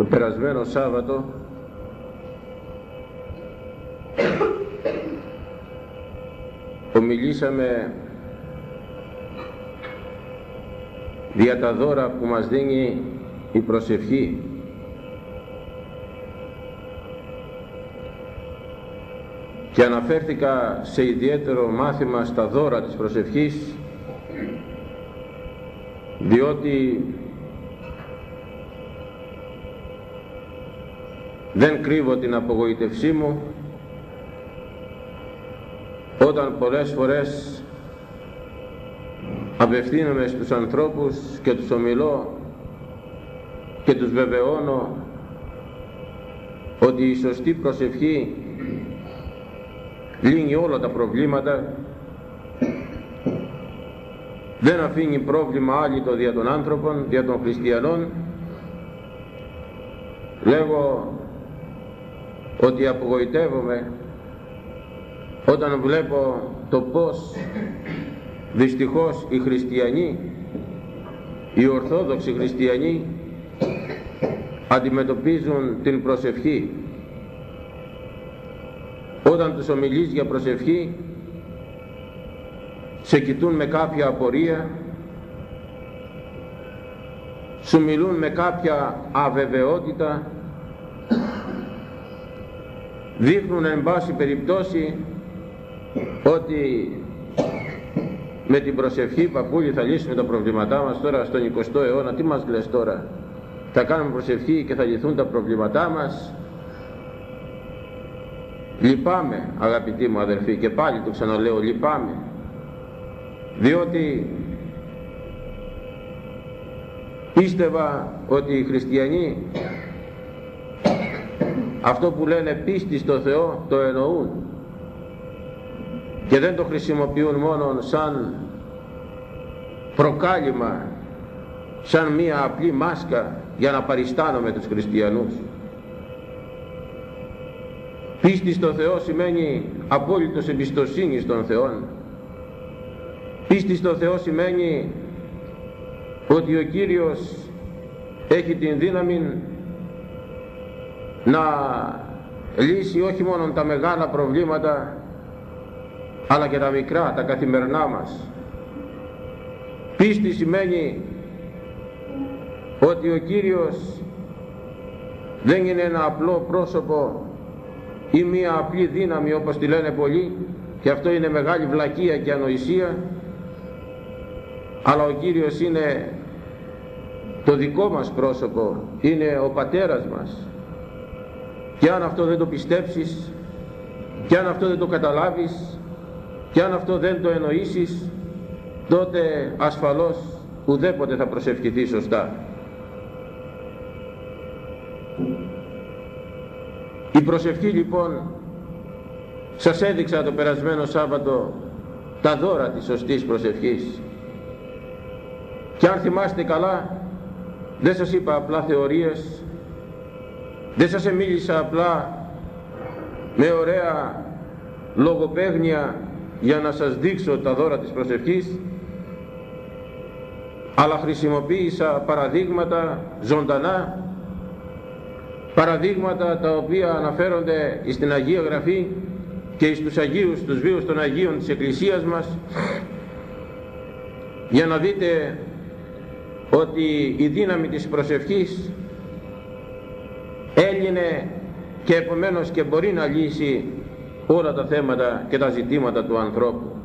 το περασμένο Σάββατο. Ομιλήσαμε δια τα δώρα που μας δίνει η προσευχή. Και αναφέρθηκα σε ιδιαίτερο μάθημα στα δώρα της προσευχής διότι δεν κρύβω την απογοητευσή μου όταν πολλές φορές απευθύνομαι στους ανθρώπους και τους ομιλώ και τους βεβαιώνω ότι η σωστή προσευχή λύνει όλα τα προβλήματα δεν αφήνει πρόβλημα το δια των άνθρωπων, δια των χριστιανών. Λέγω ότι απογοητεύομαι όταν βλέπω το πως δυστυχώς οι χριστιανοί οι ορθόδοξοι χριστιανοί αντιμετωπίζουν την προσευχή. Όταν τους ομιλείς για προσευχή σε κοιτούν με κάποια απορία σου μιλούν με κάποια αβεβαιότητα δείχνουν εν πάση περιπτώσει ότι με την προσευχή παππούλη θα λύσουμε τα προβλήματά μας τώρα στον 20ο αιώνα. Τι μας λες τώρα; Θα κάνουμε προσευχή και θα λυθούν τα προβλήματά μας; Λυπάμαι αγαπητοί μου αδερφοί και πάλι το ξαναλέω λυπάμαι. Διότι πίστευα ότι οι χριστιανοί αυτό που λένε πίστη στο Θεό το εννοούν. Και δεν το χρησιμοποιούν μόνο σαν προκάλημα σαν μία απλή μάσκα για να παριστάνουμε τους χριστιανούς. Πίστη στο Θεό σημαίνει απόλυτος εμπιστοσύνη στον Θεό πίστη στο Θεό σημαίνει ότι ο Κύριος έχει την δύναμη να λύσει όχι μόνο τα μεγάλα προβλήματα αλλά και τα μικρά, τα καθημερινά μας. Πίστη σημαίνει ότι ο Κύριος δεν είναι ένα απλό πρόσωπο ή μία απλή δύναμη όπως τη λένε πολλοί και αυτό είναι μεγάλη βλακεία και ανοησία αλλά ο Κύριος είναι το δικό μας πρόσωπο είναι ο πατέρας μας και αν αυτό δεν το πιστέψεις και αν αυτό δεν το καταλάβεις και αν αυτό δεν το εννοήσεις τότε ασφαλώς ουδέποτε θα προσευχηθεί σωστά. Η προσευχή λοιπόν σας έδειξα το περασμένο Σάββατο τα δώρα της σωστής προσευχής. Και αν θυμάστε καλά δεν σας είπα απλά θεωρίες δεν σας μίλησα απλά με ωραία λογοπαίγνια για να σας δείξω τα δώρα της προσευχής αλλά χρησιμοποίησα παραδείγματα ζωντανά παραδείγματα τα οποία αναφέρονται στην Αγία Γραφή και στους Αγίους, τους βίους των Αγίων της Εκκλησίας μας. Για να δείτε ότι η δύναμη της προσευχής έλυνε και επομένως και μπορεί να λύσει όλα τα θέματα και τα ζητήματα του ανθρώπου.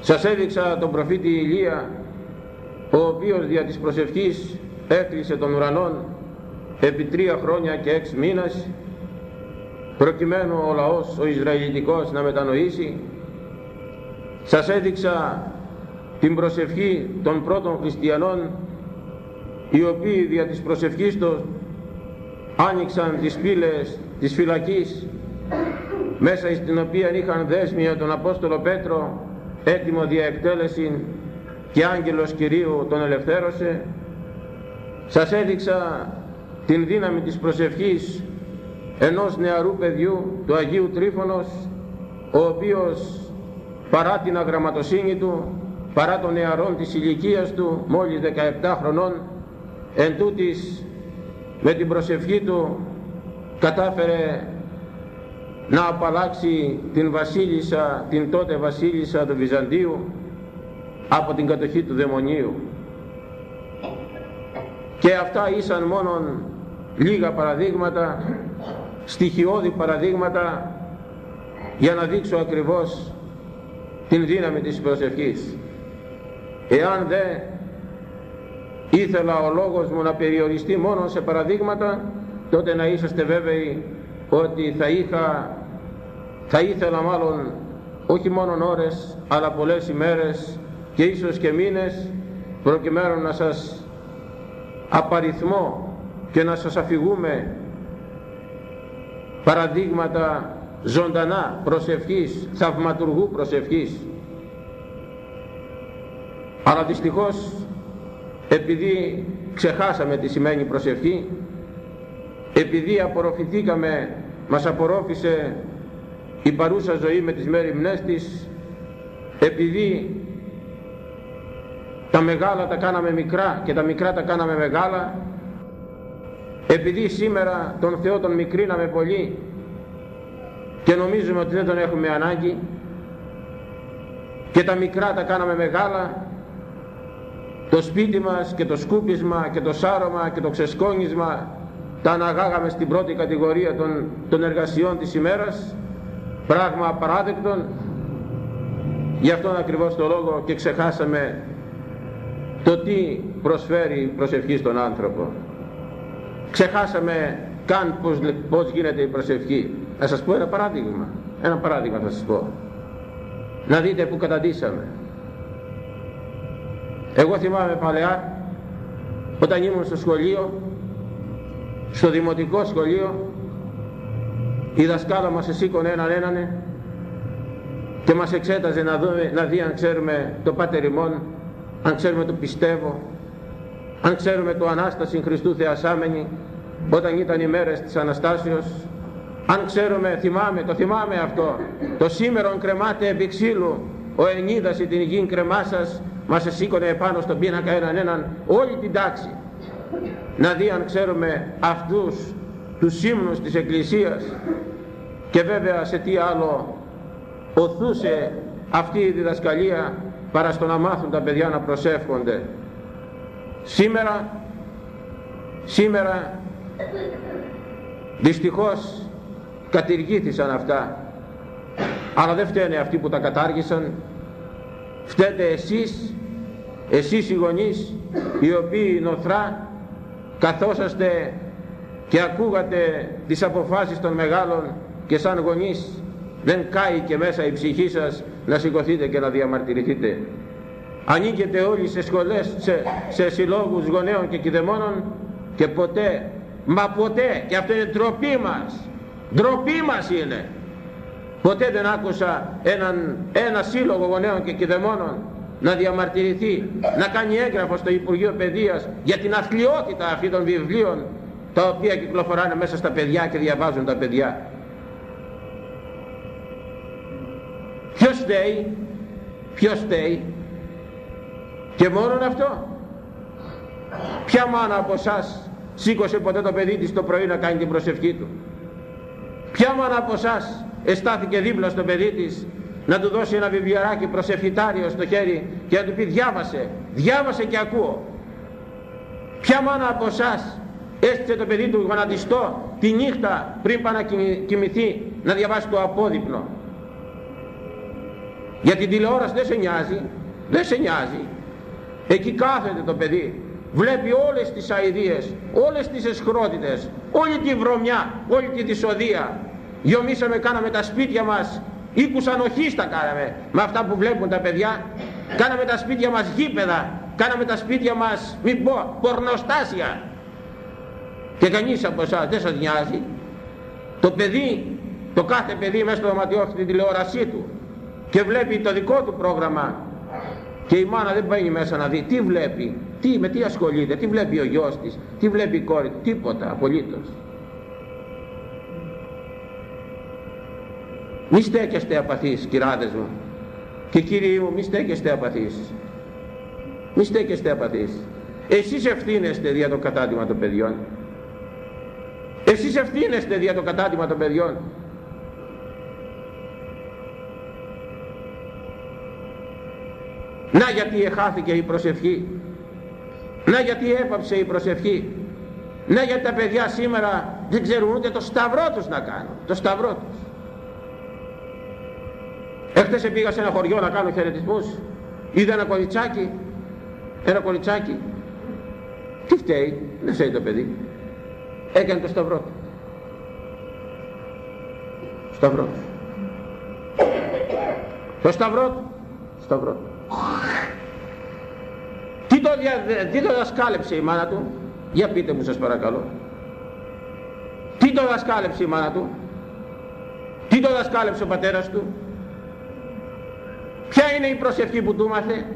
Σας έδειξα τον προφήτη Ηλία ο οποίος δια της προσευχής έκλεισε τον ουρανόν επί τρία χρόνια και έξι μήνες προκειμένου ο λαός ο Ισραηλιτικός να μετανοήσει σας έδειξα την προσευχή των πρώτων χριστιανών οι οποίοι δια της προσευχής τους άνοιξαν τις πύλες της φυλακής μέσα στην οποία είχαν δέσμια τον Απόστολο Πέτρο έτοιμο δια εκτέλεση και άγγελος Κυρίου τον ελευθέρωσε. Σας έδειξα την δύναμη της προσευχής ενός νεαρού παιδιού του Αγίου Τρίφωνος ο οποίος παρά την αγραμματοσύνη του παρά των νεαρών της ηλικίας του μόλις 17 χρονών εν τούτης με την προσευχή του κατάφερε να απαλλάξει την βασίλισσα, την τότε βασίλισσα του Βυζαντίου από την κατοχή του δαιμονίου. Και αυτά ήσαν μόνον λίγα παραδείγματα, στοιχειώδη παραδείγματα για να δείξω ακριβώς την δύναμη της προσευχής. Εάν δεν ήθελα ο λόγος μου να περιοριστεί μόνο σε παραδείγματα, τότε να είσαστε βέβαιοι ότι θα είχα, θα ήθελα μάλλον όχι μόνο ώρες, αλλά πολλές ημέρες και ίσως και μήνες, προκειμένου να σας απαριθμώ και να σας αφηγούμε παραδείγματα ζωντανά προσευχής, θαυματουργού προσευχής. Αλλά δυστυχώς επειδή ξεχάσαμε τι σημαίνει προσευχή, επειδή απορροφηθήκαμε, μας απορρόφησε η παρούσα ζωή με τις μέρημνές της, επειδή τα μεγάλα τα κάναμε μικρά και τα μικρά τα κάναμε μεγάλα, επειδή σήμερα τον Θεό τον μικρίναμε πολύ και νομίζουμε ότι δεν τον έχουμε ανάγκη και τα μικρά τα κάναμε μεγάλα το σπίτι μας και το σκούπισμα και το σάρωμα και το ξεσκόνισμα τα αναγάγαμε στην πρώτη κατηγορία των, των εργασιών της ημέρας. Πράγμα απαράδεκτον γι' αυτόν ακριβώς το λόγο και ξεχάσαμε το τι προσφέρει η προσευχή στον άνθρωπο. Ξεχάσαμε καν πως, πως γίνεται η προσευχή. Να σας πω ένα παράδειγμα. Ένα παράδειγμα θα σας πω. Να δείτε που καταντήσαμε εγώ θυμάμαι παλαιά όταν ήμουν στο σχολείο στο δημοτικό σχολείο η δασκάλα μας εσήκωνε έναν έναν και μας εξέταζε να, δούμε, να δει αν ξέρουμε το Πάτερ αν ξέρουμε το πιστεύω αν ξέρουμε το Ανάσταση Χριστού Θεασάμενη όταν ήταν οι μέρες της Αναστάσεως. Αν ξέρουμε, θυμάμαι, το θυμάμαι αυτό. Το σήμερον κρεμάται επί ξύλου. Ο Ενίδας την υγιήν κρεμά σας μας εσήκωνε επάνω στον πίνακα έναν έναν όλη την τάξη. Να δει αν ξέρουμε αυτούς τους ύμνους της Εκκλησίας. Και βέβαια σε τι άλλο οθούσε αυτή η διδασκαλία παρά στο να μάθουν τα παιδιά να προσεύχονται. Σήμερα σήμερα δυστυχώς κατηργήθησαν αυτά. Αλλά δεν φταίνε αυτοί που τα κατάργησαν. Φταίτε εσείς εσείς οι γονείς οι οποίοι νοθρά καθόσαστε και ακούγατε τις αποφάσεις των μεγάλων και σαν γονείς δεν κάει και μέσα η ψυχή σας να σηκωθείτε και να διαμαρτυρηθείτε. Ανήκετε όλοι σε σχολές σε, σε συλλόγους γονέων και κηδεμόνων και ποτέ μα ποτέ και αυτό είναι ντροπή μας ντροπή μας είναι. Ποτέ δεν άκουσα έναν, ένα σύλλογο γονέων και κηδεμόνων να διαμαρτυρηθεί, να κάνει έγγραφο στο Υπουργείο Παιδείας για την αθλειότητα αυτή των βιβλίων τα οποία κυκλοφοράνε μέσα στα παιδιά και διαβάζουν τα παιδιά. Ποιος στέει, ποιος στέει και μόνον αυτό. Ποια μάνα από εσάς σήκωσε ποτέ το παιδί της το πρωί να κάνει την προσευχή του; Ποια μάνα από εσάς εστάθηκε δίπλα στο παιδί της να του δώσει ένα βιβλιαράκι προσευχητάριο στο χέρι και να του πει διάβασε, διάβασε και ακούω. Ποια μάνα από εσάς έστησε το παιδί του γονατιστό τη νύχτα πριν πάει να κοιμηθεί να διαβάσει το απόδειπνο; Για την τηλεόραση δεν σε νοιάζει, δεν σε νοιάζει. Εκεί κάθεται το παιδί, βλέπει όλες τις αηδίες, όλες τις εσχρότητες, όλη τη βρωμιά, όλη τη δυσοδεία. Γιομίσαμε, κάναμε τα σπίτια μας οίκους ανοχής τα κάναμε με αυτά που βλέπουν τα παιδιά. Κάναμε τα σπίτια μας γήπεδα κάναμε τα σπίτια μας μην πω πορνοστάσια. Και κανείς από εσάς δεν σας νοιάζει. Το παιδί το κάθε παιδί μέσα στο δωματιό έχει την τηλεόρασή του. Και βλέπει το δικό του πρόγραμμα. Και η μάνα δεν πάει μέσα να δει. Τι βλέπει, τι, με τι ασχολείται, τι βλέπει ο γιος της, τι βλέπει η κόρη του, τίποτα απολύτως. Μη στέκεστε απαθείς κυράδες μου και κύριοι μου μη στέκεστε απαθείς. Μη στέκεστε απαθείς. Εσείς ευθύνεστε για το κατάτημα των παιδιών. εσείς ευθύνεστε δια το κατάτημα των παιδιών να γιατί εχάθηκε η προσευχή να γιατί έπαψε η προσευχή να γιατί τα παιδιά σήμερα δεν ξέρουν ούτε το σταυρό τους να κάνουν το σταυρό τους Έχτες πήγα σε ένα χωριό να κάνω χαιρετισμούς. Είδα ένα κοριτσάκι ένα κοριτσάκι. Τι φταίει δεν φταίει το παιδί. Έκανε το σταυρό του. Σταυρό του. Το σταυρό του. Σταυρό του. Τι το, δια, τι το δασκάλεψε η μάνα του. Για πείτε μου σας παρακαλώ. Τι το δασκάλεψε η μάνα του. Τι το δασκάλεψε ο πατέρας του ποια είναι η προσευχή που του μάθε;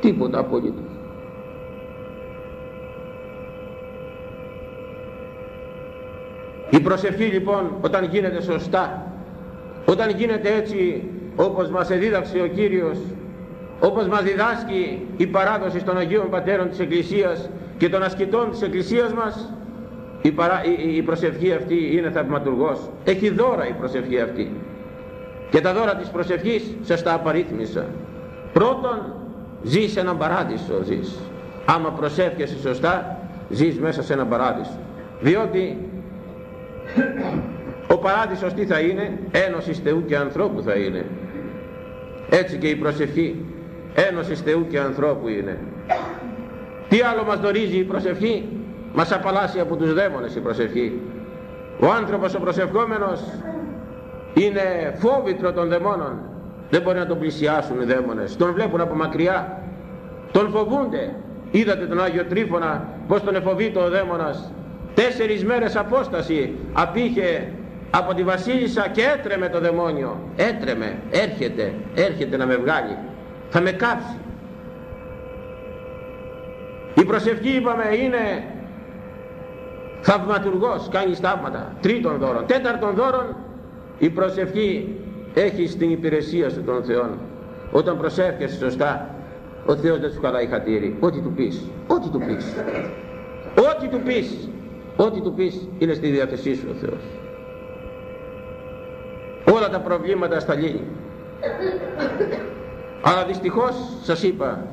Τίποτα απολύτως η προσευχή λοιπόν όταν γίνεται σωστά όταν γίνεται έτσι όπως μας εδίδαξε ο Κύριος όπως μας διδάσκει η παράδοση των Αγίων Πατέρων της Εκκλησίας και των ασκητών της Εκκλησίας μας η, παρά, η, η προσευχή αυτή είναι θαυματουργός. Έχει δώρα η προσευχή αυτή και τα δώρα της προσευχής σας τα απαρίθμησα. Πρώτον ζεις σε έναν παράδεισο ζεις. Άμα προσεύχεσαι σωστά ζεις μέσα σε έναν παράδεισο. Διότι ο παράδεισος τι θα είναι; Ένωσης Θεού και ανθρώπου θα είναι. Έτσι και η προσευχή ένωσης Θεού και ανθρώπου είναι. Τι άλλο μας δορίζει η προσευχή; Μας απαλλάσσει από τους δαίμονες η προσευχή. Ο άνθρωπος ο προσευχόμενος είναι φόβητρο των δαιμόνων. Δεν μπορεί να τον πλησιάσουν οι δαίμονες. Τον βλέπουν από μακριά. Τον φοβούνται. Είδατε τον Άγιο Τρίφωνα πως τον εφοβείται ο δαίμονας. Τέσσερις μέρες απόσταση απήχε από τη βασίλισσα και έτρεμε το δαιμόνιο. Έτρεμε, έρχεται, έρχεται να με βγάλει. Θα με κάψει. Η προσευχή είπαμε είναι θαυματουργός κάνει σταύματα. Τρίτον δώρον τέταρτον δώρον η προσευχή έχει στην υπηρεσία σου των Θεών. Όταν προσεύχεσαι σωστά ο Θεός δεν σου χαλάει χατήρι. Ό,τι του πεις ό,τι του πεις. Ό,τι του πεις ό,τι του πεις είναι στη διάθεσή σου ο Θεός. Όλα τα προβλήματα στα λύνει αλλά δυστυχώς σας είπα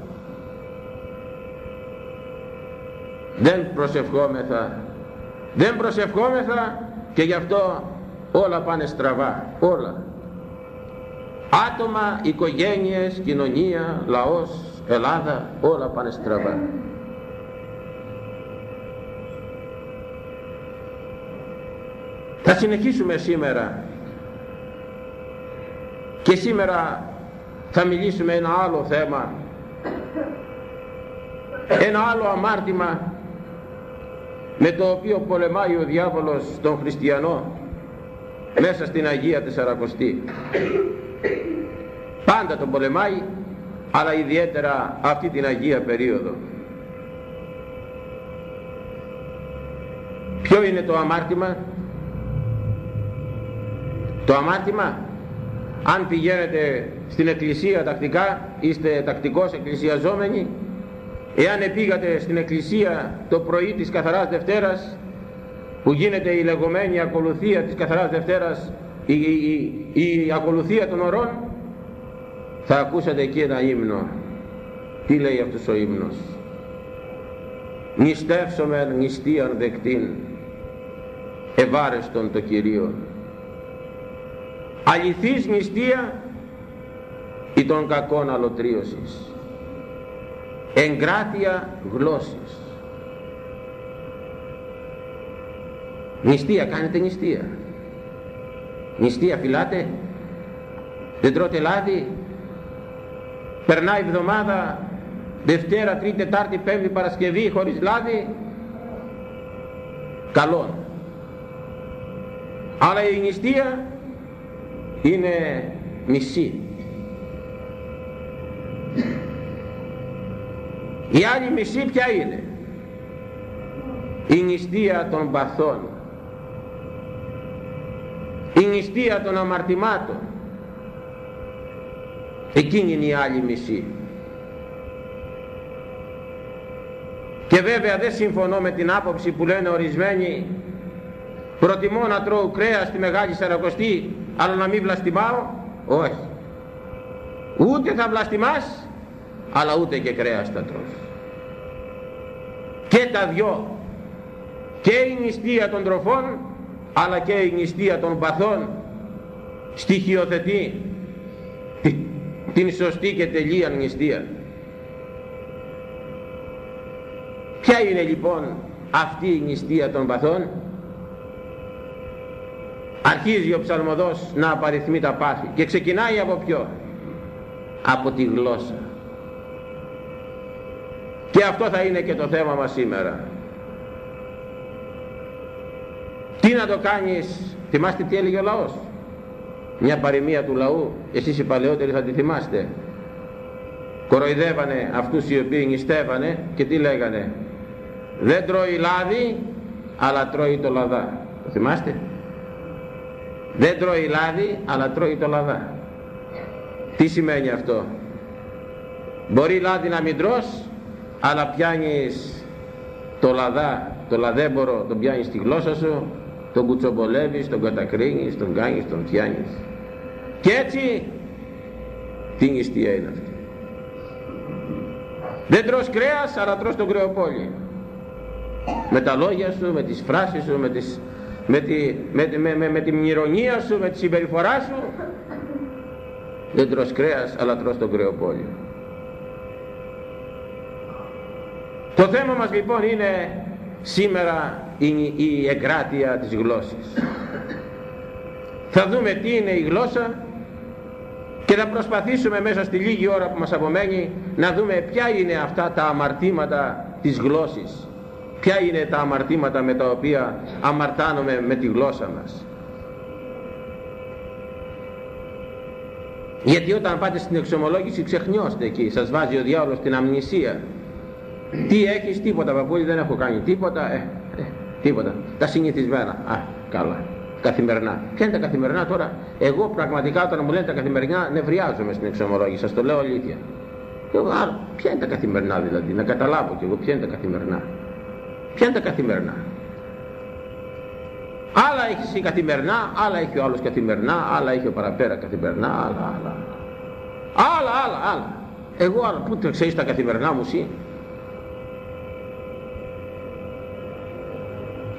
δεν προσευχόμεθα. Δεν προσευχόμεθα και γι' αυτό όλα πάνε στραβά όλα. Άτομα, οικογένειες, κοινωνία, λαός, Ελλάδα όλα πάνε στραβά. Θα συνεχίσουμε σήμερα. Και σήμερα θα μιλήσουμε ένα άλλο θέμα. Ένα άλλο αμάρτημα με το οποίο πολεμάει ο διάβολος τον χριστιανό μέσα στην Αγία Τεσσαρακοστή. Πάντα τον πολεμάει αλλά ιδιαίτερα αυτή την Αγία περίοδο. Ποιο είναι το αμάρτημα; Το αμάρτημα αν πηγαίνετε στην εκκλησία τακτικά είστε τακτικός εκκλησιαζόμενοι. Εάν επήγατε στην εκκλησία το πρωί της Καθαράς Δευτέρας που γίνεται η λεγόμενη ακολουθία της Καθαράς Δευτέρας η, η, η ακολουθία των ορών θα ακούσατε εκεί ένα ύμνο. Τι λέει αυτός ο ύμνος; Νηστεύσομεν νηστείαν δεκτήν ευάρεστον το Κυρίο αληθής νηστεία ή των κακών αλωτρίωσης. Εγκράτεια γλώσσης νηστεία κάνετε νηστεία. Νηστεία φυλάτε. Δεν τρώτε λάδι. Περνάει εβδομάδα. Δευτέρα, Τρίτη, Τετάρτη, Πέμπτη, Παρασκευή χωρίς λάδι. Καλό. Αλλά η νηστεία είναι μισή. Η άλλη μισή ποια είναι; Η νηστεία των παθών η νηστεία των αμαρτημάτων. Εκείνη είναι η άλλη μισή. Και βέβαια δεν συμφωνώ με την άποψη που λένε ορισμένοι προτιμώ να τρώω κρέας στη Μεγάλη Σαρακοστή αλλά να μην βλαστημάω όχι. Ούτε θα βλαστημάς αλλά ούτε και κρέας θα τρως. Και τα δυο. Και η νηστεία των τροφών αλλά και η νηστεία των παθών στοιχειοθετεί την σωστή και τελεία νηστεία ποια είναι λοιπόν αυτή η νηστεία των παθών; Αρχίζει ο ψαλμοδός να απαριθμεί τα πάθη και ξεκινάει από ποιο; Από τη γλώσσα. Και αυτό θα είναι και το θέμα μας σήμερα τι να το κάνεις; Θυμάστε τι έλεγε ο λαός; Μια παροιμία του λαού εσείς οι παλαιότεροι θα τη θυμάστε. Κοροϊδεύανε αυτούς οι οποίοι νηστεύανε και τι λέγανε; Δεν τρώει λάδι αλλά τρώει το λαδά. Το θυμάστε; Δεν τρώει λάδι αλλά τρώει το λαδά. Τι σημαίνει αυτό; Μπορεί λάδι να μην τρως αλλά πιάνεις το λαδά το λαδέμπορο τον πιάνεις στη γλώσσα σου τον κουτσομπολεύεις, τον κατακρίνεις, τον κάνεις, τον φτιάνεις. Και έτσι τι νηστεία είναι αυτή. Δεν τρως κρέας αλλά τρως τον κρεοπόλι με τα λόγια σου, με τις φράσεις σου, με, τις, με, τη, με, με, με, με τη μυρονία σου, με τη συμπεριφορά σου δεν τρως κρέας αλλά τρως τον κρεοπόλιο το θέμα μας λοιπόν είναι σήμερα η, η εγκράτεια της γλώσσης. Θα δούμε τι είναι η γλώσσα και θα προσπαθήσουμε μέσα στη λίγη ώρα που μας απομένει να δούμε ποια είναι αυτά τα αμαρτήματα της γλώσσης. Ποια είναι τα αμαρτήματα με τα οποία αμαρτάνουμε με τη γλώσσα μας. Γιατί όταν πάτε στην εξομολόγηση ξεχνιώστε εκεί σας βάζει ο διάολος την αμνησία. Τι έχεις τίποτα παππούλη δεν έχω κάνει τίποτα ε, ε, τίποτα. Τα συνηθισμένα. Α καλά. Καθημερινά. Ποια είναι τα καθημερινά τώρα; Εγώ πραγματικά όταν μου λένε τα καθημερινά νευριάζομαι στην εξομολόγηση. Σας το λέω αλήθεια. Εγώ, α, ποια είναι τα καθημερινά δηλαδή; Να καταλάβω κι εγώ ποια είναι τα καθημερινά ποια είναι τα καθημερινά; Άλλα έχεις εσύ καθημερινά άλλα έχει ο άλλος καθημερινά άλλα έχει ο παραπέρα καθημερινά άλλα άλλα άλλα. Άλλα άλλα εγώ άλλα πού ξέρεις τα καθημερινά μου εσύ;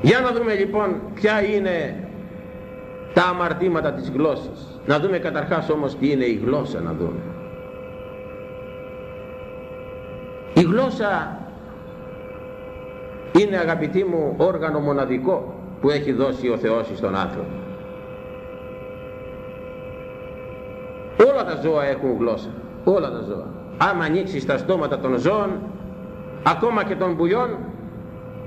Για να δούμε λοιπόν ποια είναι τα αμαρτήματα της γλώσσας. Να δούμε καταρχάς όμως τι είναι η γλώσσα να δούμε. Η γλώσσα είναι αγαπητοί μου όργανο μοναδικό που έχει δώσει ο Θεός στον άνθρωπο. Όλα τα ζώα έχουν γλώσσα. Όλα τα ζώα. Άμα ανοίξεις τα στόματα των ζώων ακόμα και των πουλιών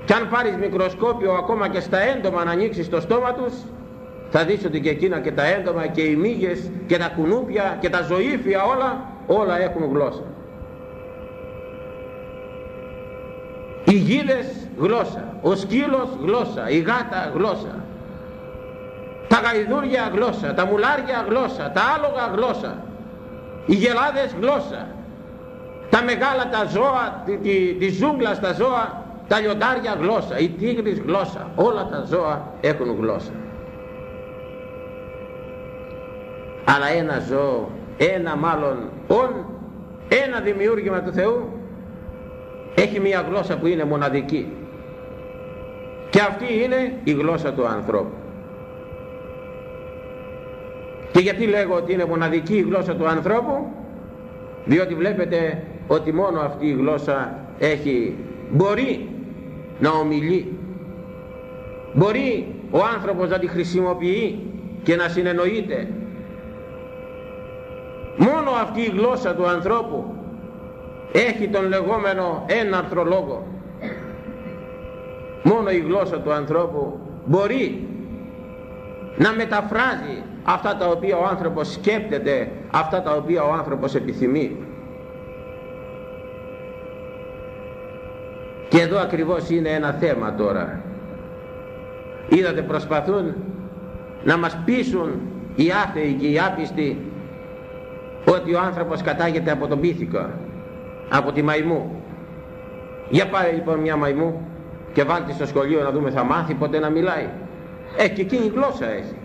και αν πάρεις μικροσκόπιο ακόμα και στα έντομα να ανοίξεις το στόμα τους θα δεις ότι και εκείνα και τα έντομα και οι μύγες και τα κουνούπια και τα ζωήφια όλα όλα έχουν γλώσσα. Οι γίδες γλώσσα ο σκύλος γλώσσα η γάτα γλώσσα τα γαϊδούρια γλώσσα τα μουλάρια γλώσσα τα άλογα γλώσσα οι γελάδες γλώσσα τα μεγάλα τα ζώα τη, τη, τη ζούγκλα στα ζώα τα λιοντάρια γλώσσα η τίγρης γλώσσα όλα τα ζώα έχουν γλώσσα. Αλλά ένα ζώο ένα μάλλον όν ένα δημιούργημα του Θεού έχει μια γλώσσα που είναι μοναδική. Και αυτή είναι η γλώσσα του ανθρώπου. Και γιατί λέγω ότι είναι μοναδική η γλώσσα του ανθρώπου; Διότι βλέπετε ότι μόνο αυτή η γλώσσα έχει μπορεί να ομιλεί. Μπορεί ο άνθρωπος να τη χρησιμοποιεί και να συνεννοείται. Μόνο αυτή η γλώσσα του ανθρώπου έχει τον λεγόμενο έναρθρο λόγο. Μόνο η γλώσσα του ανθρώπου μπορεί να μεταφράζει αυτά τα οποία ο άνθρωπος σκέπτεται αυτά τα οποία ο άνθρωπος επιθυμεί και εδώ ακριβώς είναι ένα θέμα τώρα είδατε προσπαθούν να μας πείσουν οι άθεοι και οι άπιστοι ότι ο άνθρωπος κατάγεται από τον πίθηκο από τη μαϊμού Για πάρε λοιπόν μια μαϊμού και βάλτε στο σχολείο να δούμε θα μάθει ποτέ να μιλάει. Έχει και εκείνη γλώσσα έχει.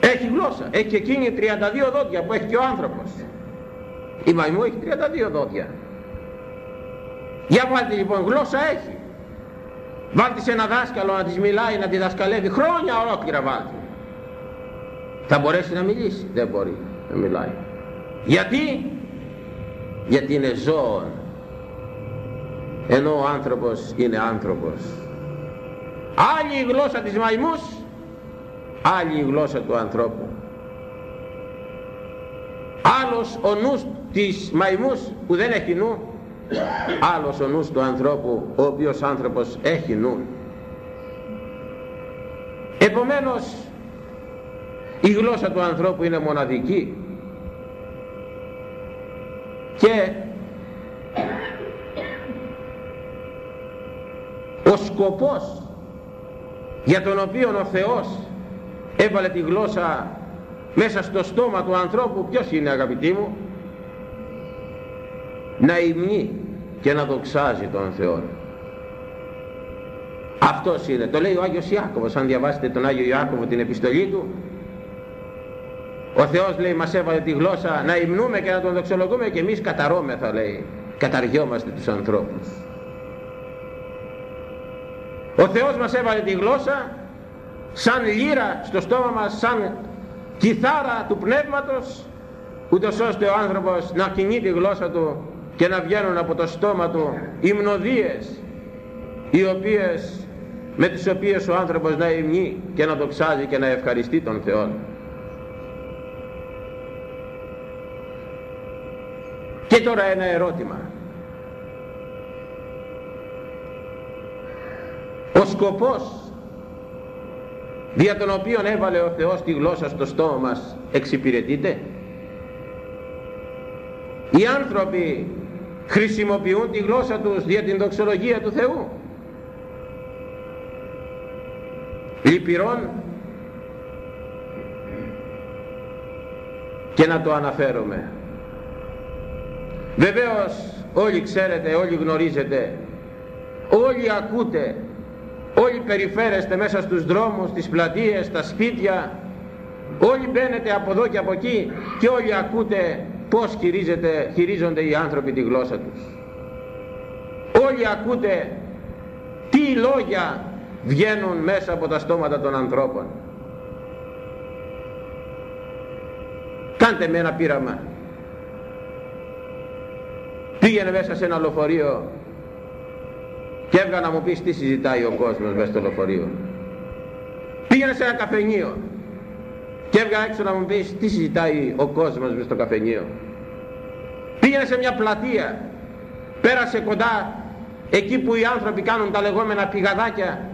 Έχει γλώσσα. Έχει και εκείνη 32 δόντια που έχει και ο άνθρωπος. Η μαϊμού έχει 32 δόντια. Για βάλτε λοιπόν γλώσσα έχει. Βάλτε σε ένα δάσκαλο να της μιλάει, να τη δασκαλεύει. Χρόνια ολόκληρα βάλτε. Θα μπορέσει να μιλήσει. Δεν μπορεί να μιλάει. Γιατί; Γιατί είναι ζώο. Ενώ ο άνθρωπος είναι άνθρωπος. Άλλη η γλώσσα της μαϊμούς, άλλη η γλώσσα του ανθρώπου. Άλλος ο νους της μαϊμούς που δεν έχει νου, άλλος ο νους του ανθρώπου ο οποίος άνθρωπος έχει νου. Επομένως η γλώσσα του ανθρώπου είναι μοναδική και ο σκοπός για τον οποίο ο Θεός έβαλε τη γλώσσα μέσα στο στόμα του ανθρώπου ποιος είναι αγαπητοί μου; Να υμνεί και να δοξάζει τον Θεό. Αυτός είναι. Το λέει ο Άγιος Ιάκωβος. Αν διαβάσετε τον Άγιο Ιάκωβο την επιστολή του ο Θεός λέει μας έβαλε τη γλώσσα να υμνούμε και να τον δοξολογούμε και εμείς καταρώμεθα λέει. Καταριόμαστε τους ανθρώπους. Ο Θεός μας έβαλε τη γλώσσα σαν λύρα στο στόμα μας, σαν κιθάρα του πνεύματος, ούτως ώστε ο άνθρωπος να κινεί τη γλώσσα του και να βγαίνουν από το στόμα του υμνοδίες, οι οποίες, με τις οποίες ο άνθρωπος να υμνεί και να δοξάζει και να ευχαριστεί τον Θεό. Και τώρα ένα ερώτημα. ο σκοπός δια τον οποίον έβαλε ο Θεός τη γλώσσα στο στόμα μας εξυπηρετείται; Οι άνθρωποι χρησιμοποιούν τη γλώσσα τους για την δοξολογία του Θεού. Λυπηρών. Και να το αναφέρομαι βεβαίως όλοι ξέρετε όλοι γνωρίζετε όλοι ακούτε όλοι περιφέρεστε μέσα στους δρόμους, στις πλατείες, στα σπίτια. Όλοι μπαίνετε από εδώ και από εκεί και όλοι ακούτε πως χειρίζονται οι άνθρωποι τη γλώσσα τους. Όλοι ακούτε τι λόγια βγαίνουν μέσα από τα στόματα των ανθρώπων. Κάντε με ένα πείραμα. Πήγαινε μέσα σε ένα λοφορείο και έβγα να μου πεις τι συζητάει ο κόσμος μέσα στο λεωφορείο. Πήγαινε σε ένα καφενείο και έβγα έξω να μου πεις τι συζητάει ο κόσμος μέσα στο καφενείο. Πήγαινε σε μια πλατεία, πέρασε κοντά εκεί που οι άνθρωποι κάνουν τα λεγόμενα πηγαδάκια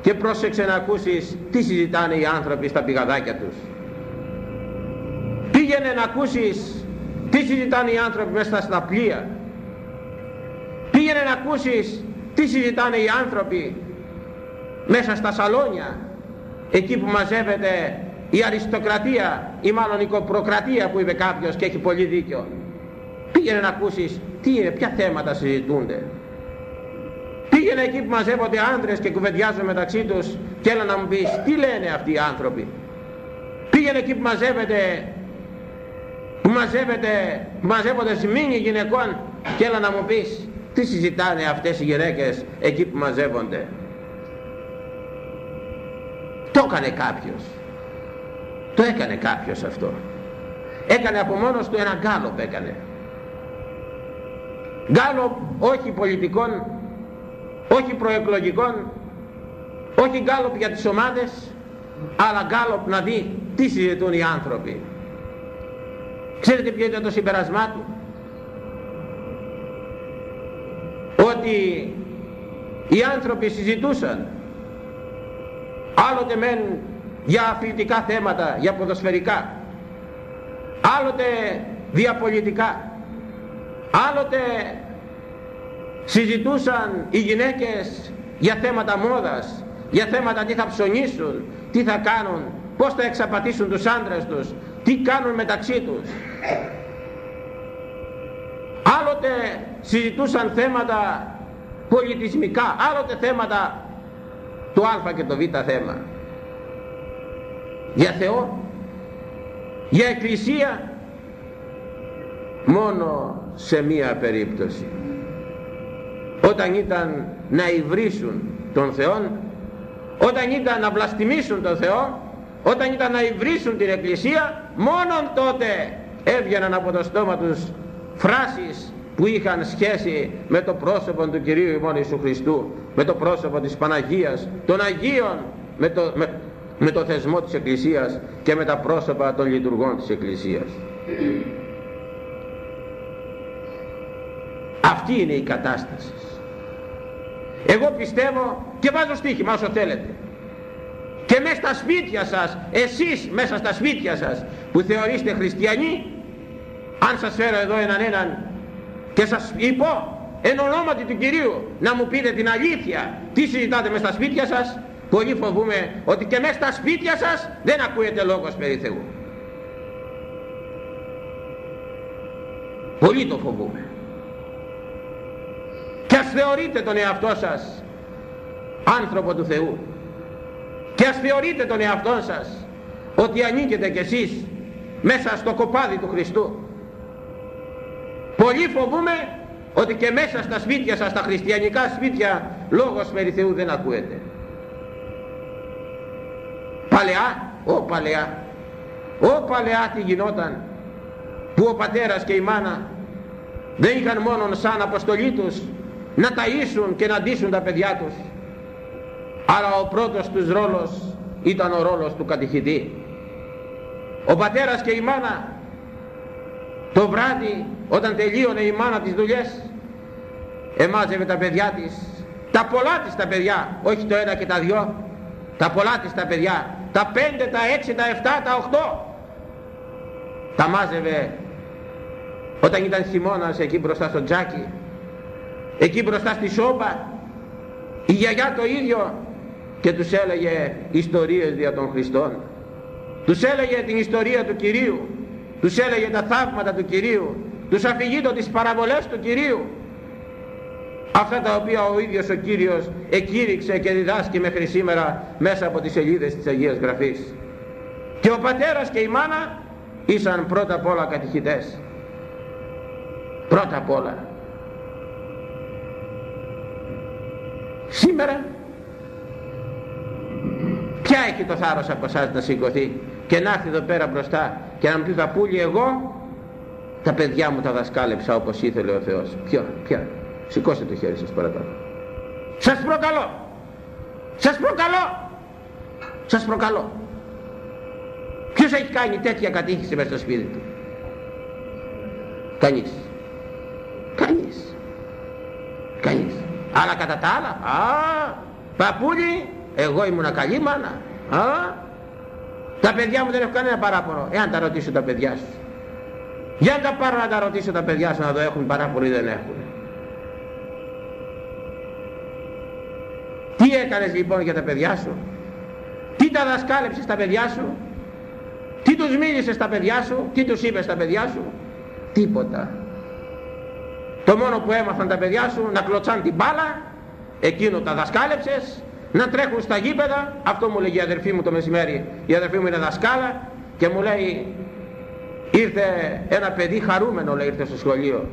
και πρόσεξε να ακούσεις τι συζητάνε οι άνθρωποι στα πηγαδάκια τους. Πήγαινε να ακούσεις τι συζητάνε οι άνθρωποι μέσα στα πλοία πήγαινε να ακούσεις τι συζητάνε οι άνθρωποι μέσα στα σαλόνια εκεί που μαζεύεται η αριστοκρατία ή μάλλον η κοπροκρατία που είπε κάποιος και έχει πολύ δίκιο πήγαινε να ακούσεις τι είναι, ποια θέματα συζητούνται πήγαινε εκεί που μαζεύονται άντρες και κουβεντιάζουν μεταξύ τους και έλα να μου πεις τι λένε αυτοί οι άνθρωποι πήγαινε εκεί που μαζεύεται που μαζεύεται, μαζεύονται σμήνοι γυναικών και έλα να μου πεις τι συζητάνε αυτές οι γυναίκες εκεί που μαζεύονται. Το έκανε κάποιος. Το έκανε κάποιος αυτό. Έκανε από μόνος του ένα γκάλοπ έκανε. Γκάλοπ όχι πολιτικών, όχι προεκλογικών, όχι γκάλοπ για τις ομάδες, αλλά γκάλοπ να δει τι συζητούν οι άνθρωποι. Ξέρετε ποιο ήταν το συμπερασμά του; ότι οι άνθρωποι συζητούσαν άλλοτε μεν για αθλητικά θέματα, για ποδοσφαιρικά άλλοτε διαπολιτικά άλλοτε συζητούσαν οι γυναίκες για θέματα μόδας για θέματα τι θα ψωνίσουν τι θα κάνουν πως θα εξαπατήσουν τους άντρες τους τι κάνουν μεταξύ τους άλλοτε συζητούσαν θέματα πολιτισμικά, άλλοτε θέματα του α και το β θέμα. Για Θεό, για Εκκλησία, μόνο σε μία περίπτωση. Όταν ήταν να υβρίσουν τον Θεό, όταν ήταν να βλαστημίσουν τον Θεό, όταν ήταν να υβρίσουν την Εκκλησία, μόνον τότε έβγαιναν από το στόμα τους φράσεις που είχαν σχέση με το πρόσωπο του Κυρίου ημών Ιησού Χριστού, με το πρόσωπο της Παναγίας, των Αγίων, με το, με, με το θεσμό της Εκκλησίας και με τα πρόσωπα των λειτουργών της Εκκλησίας. Αυτή είναι η κατάσταση. Εγώ πιστεύω και βάζω στοίχημα όσο θέλετε. Και μέσα στα σπίτια σας, εσείς μέσα στα σπίτια σας που θεωρείστε χριστιανοί, αν σας φέρω εδώ έναν έναν και σας είπω εν ονόματι του Κυρίου να μου πείτε την αλήθεια τι συζητάτε μέσα στα σπίτια σας, πολύ φοβούμε ότι και μέσα στα σπίτια σας δεν ακούετε λόγος περί Θεού. Πολύ το φοβούμε. Και ας θεωρείτε τον εαυτό σας άνθρωπο του Θεού και ας θεωρείτε τον εαυτό σας ότι ανήκετε κι εσείς μέσα στο κοπάδι του Χριστού πολύ φοβούμε ότι και μέσα στα σπίτια σας, στα χριστιανικά σπίτια λόγος περί Θεού δεν ακούεται παλαιά, ο παλαιά ο παλαιά τι γινόταν που ο πατέρας και η μάνα δεν είχαν μόνο σαν αποστολή τους να ταΐσουν και να ντύσουν τα παιδιά τους. Αλλά ο πρώτος τους ρόλος ήταν ο ρόλος του κατηχητή. Ο πατέρας και η μάνα το βράδυ όταν τελείωνε η μάνα τις δουλειές εμάζευε τα παιδιά της. Τα πολλά της τα παιδιά όχι το ένα και τα δυο τα πολλά της τα παιδιά τα πέντε, τα έξι, τα εφτά, τα οχτώ. Τα μάζευε όταν ήταν χειμώνας εκεί μπροστά στο τζάκι. Εκεί μπροστά στη σόμπα. Η γιαγιά το ίδιο και τους έλεγε ιστορίες δια των Χριστών. Τους έλεγε την ιστορία του Κυρίου. Τους έλεγε τα θαύματα του Κυρίου. Τους αφηγείτο τις παραβολές του Κυρίου αυτά τα οποία ο ίδιος ο Κύριος εκήρυξε και διδάσκει μέχρι σήμερα μέσα από τις σελίδες της Αγίας Γραφής. Και ο πατέρας και η μάνα ήσαν πρώτα απ' όλα κατηχητές. Πρώτα απ' όλα. Σήμερα ποια έχει το θάρρος από εσάς να σηκωθεί και να έρθει εδώ πέρα μπροστά και να μου πεις πουλί εγώ τα παιδιά μου τα δασκάλεψα όπως ήθελε ο Θεός ποιο, ποια σηκώστε το χέρι σας παρακαλώ. Σας προκαλώ. Σας προκαλώ. Σας προκαλώ. Ποιος έχει κάνει τέτοια κατήχηση μέσα στο σπίτι του; Κανείς. Κανείς. Κανείς. Αλλά κατά τα άλλα α, παππούλι εγώ ήμουν καλή μάνα α, τα παιδιά μου δεν έχουν κανένα παράπονο εάν τα ρωτήσω τα παιδιά σου. Για να τα πάρω να τα ρωτήσω τα παιδιά σου να το έχουν παράπονο ή δεν έχουν τι έκανες λοιπόν για τα παιδιά σου; Τι τα δασκάλεψες στα παιδιά σου; Τι τους μίλησες στα παιδιά σου; Τι τους είπες στα παιδιά σου; Τίποτα. Το μόνο που έμαθαν τα παιδιά σου να κλωτσάν την μπάλα εκείνο τα δασκάλεψες να τρέχουν στα γήπεδα. Αυτό μου λέγει η αδερφή μου το μεσημέρι. Η αδερφή μου είναι δασκάλα και μου λέει ήρθε ένα παιδί χαρούμενο λέει ήρθε στο σχολείο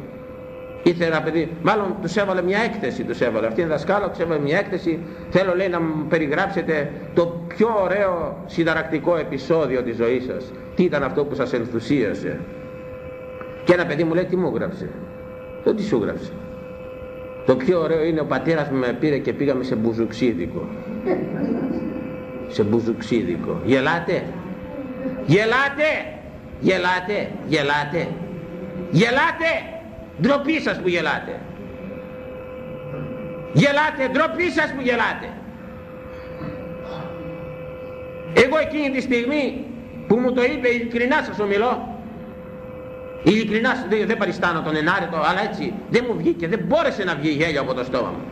ήρθε ένα παιδί μάλλον τους έβαλε μια έκθεση τους έβαλε αυτή είναι δασκάλα τους έβαλε μια έκθεση θέλω λέει να μου περιγράψετε το πιο ωραίο συνταρακτικό επεισόδιο της ζωής σας τι ήταν αυτό που σας ενθουσίασε; Και ένα παιδί μου λέει τι μου έγραψε; Το τι σου έγραψε το πιο ωραίο είναι ο πατέρας μου με πήρε και πήγαμε σε μπουζουξίδικο. σε μπουζουξίδικο. Γελάτε; Γελάτε; Γελάτε; Γελάτε; Γελάτε; Ντροπή σας που γελάτε. Γελάτε. Ντροπή σας που γελάτε. Εγώ εκείνη τη στιγμή που μου το είπε ειλικρινά σας ομιλώ Ειλικρινά δεν, δεν παριστάνω τον ενάρετο, αλλά έτσι δεν μου βγήκε, δεν μπόρεσε να βγει γέλιο από το στόμα μου.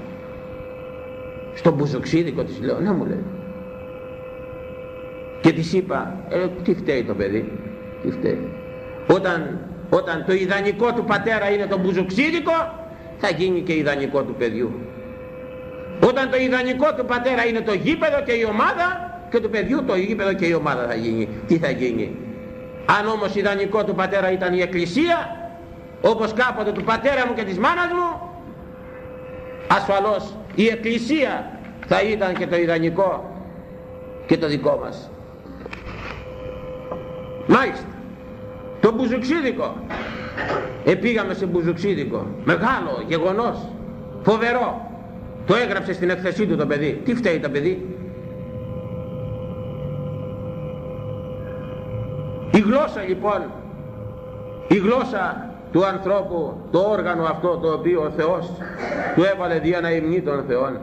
Στον μπουζοξίδικο της λέω, να μου λέει. Και της είπα, ε, τι φταίει το παιδί, τι φταίει. Όταν όταν το ιδανικό του πατέρα είναι το μπουζουξίδικο θα γίνει και ιδανικό του παιδιού. Όταν το ιδανικό του πατέρα είναι το γήπεδο και η ομάδα και του παιδιού το γήπεδο και η ομάδα θα γίνει. Τι θα γίνει; Αν όμως ιδανικό του πατέρα ήταν η εκκλησία όπως κάποτε του πατέρα μου και της μάνας μου ασφαλώς η εκκλησία θα ήταν και το ιδανικό και το δικό μας. Μάλιστα το μπουζουξίδικο. Επήγαμε σε μπουζουξίδικο. Μεγάλο γεγονός. Φοβερό. Το έγραψε στην εκθεσή του το παιδί. Τι φταίει το παιδί; Η γλώσσα λοιπόν. Η γλώσσα του ανθρώπου το όργανο αυτό το οποίο ο Θεός του έβαλε δια να υμνεί των Θεών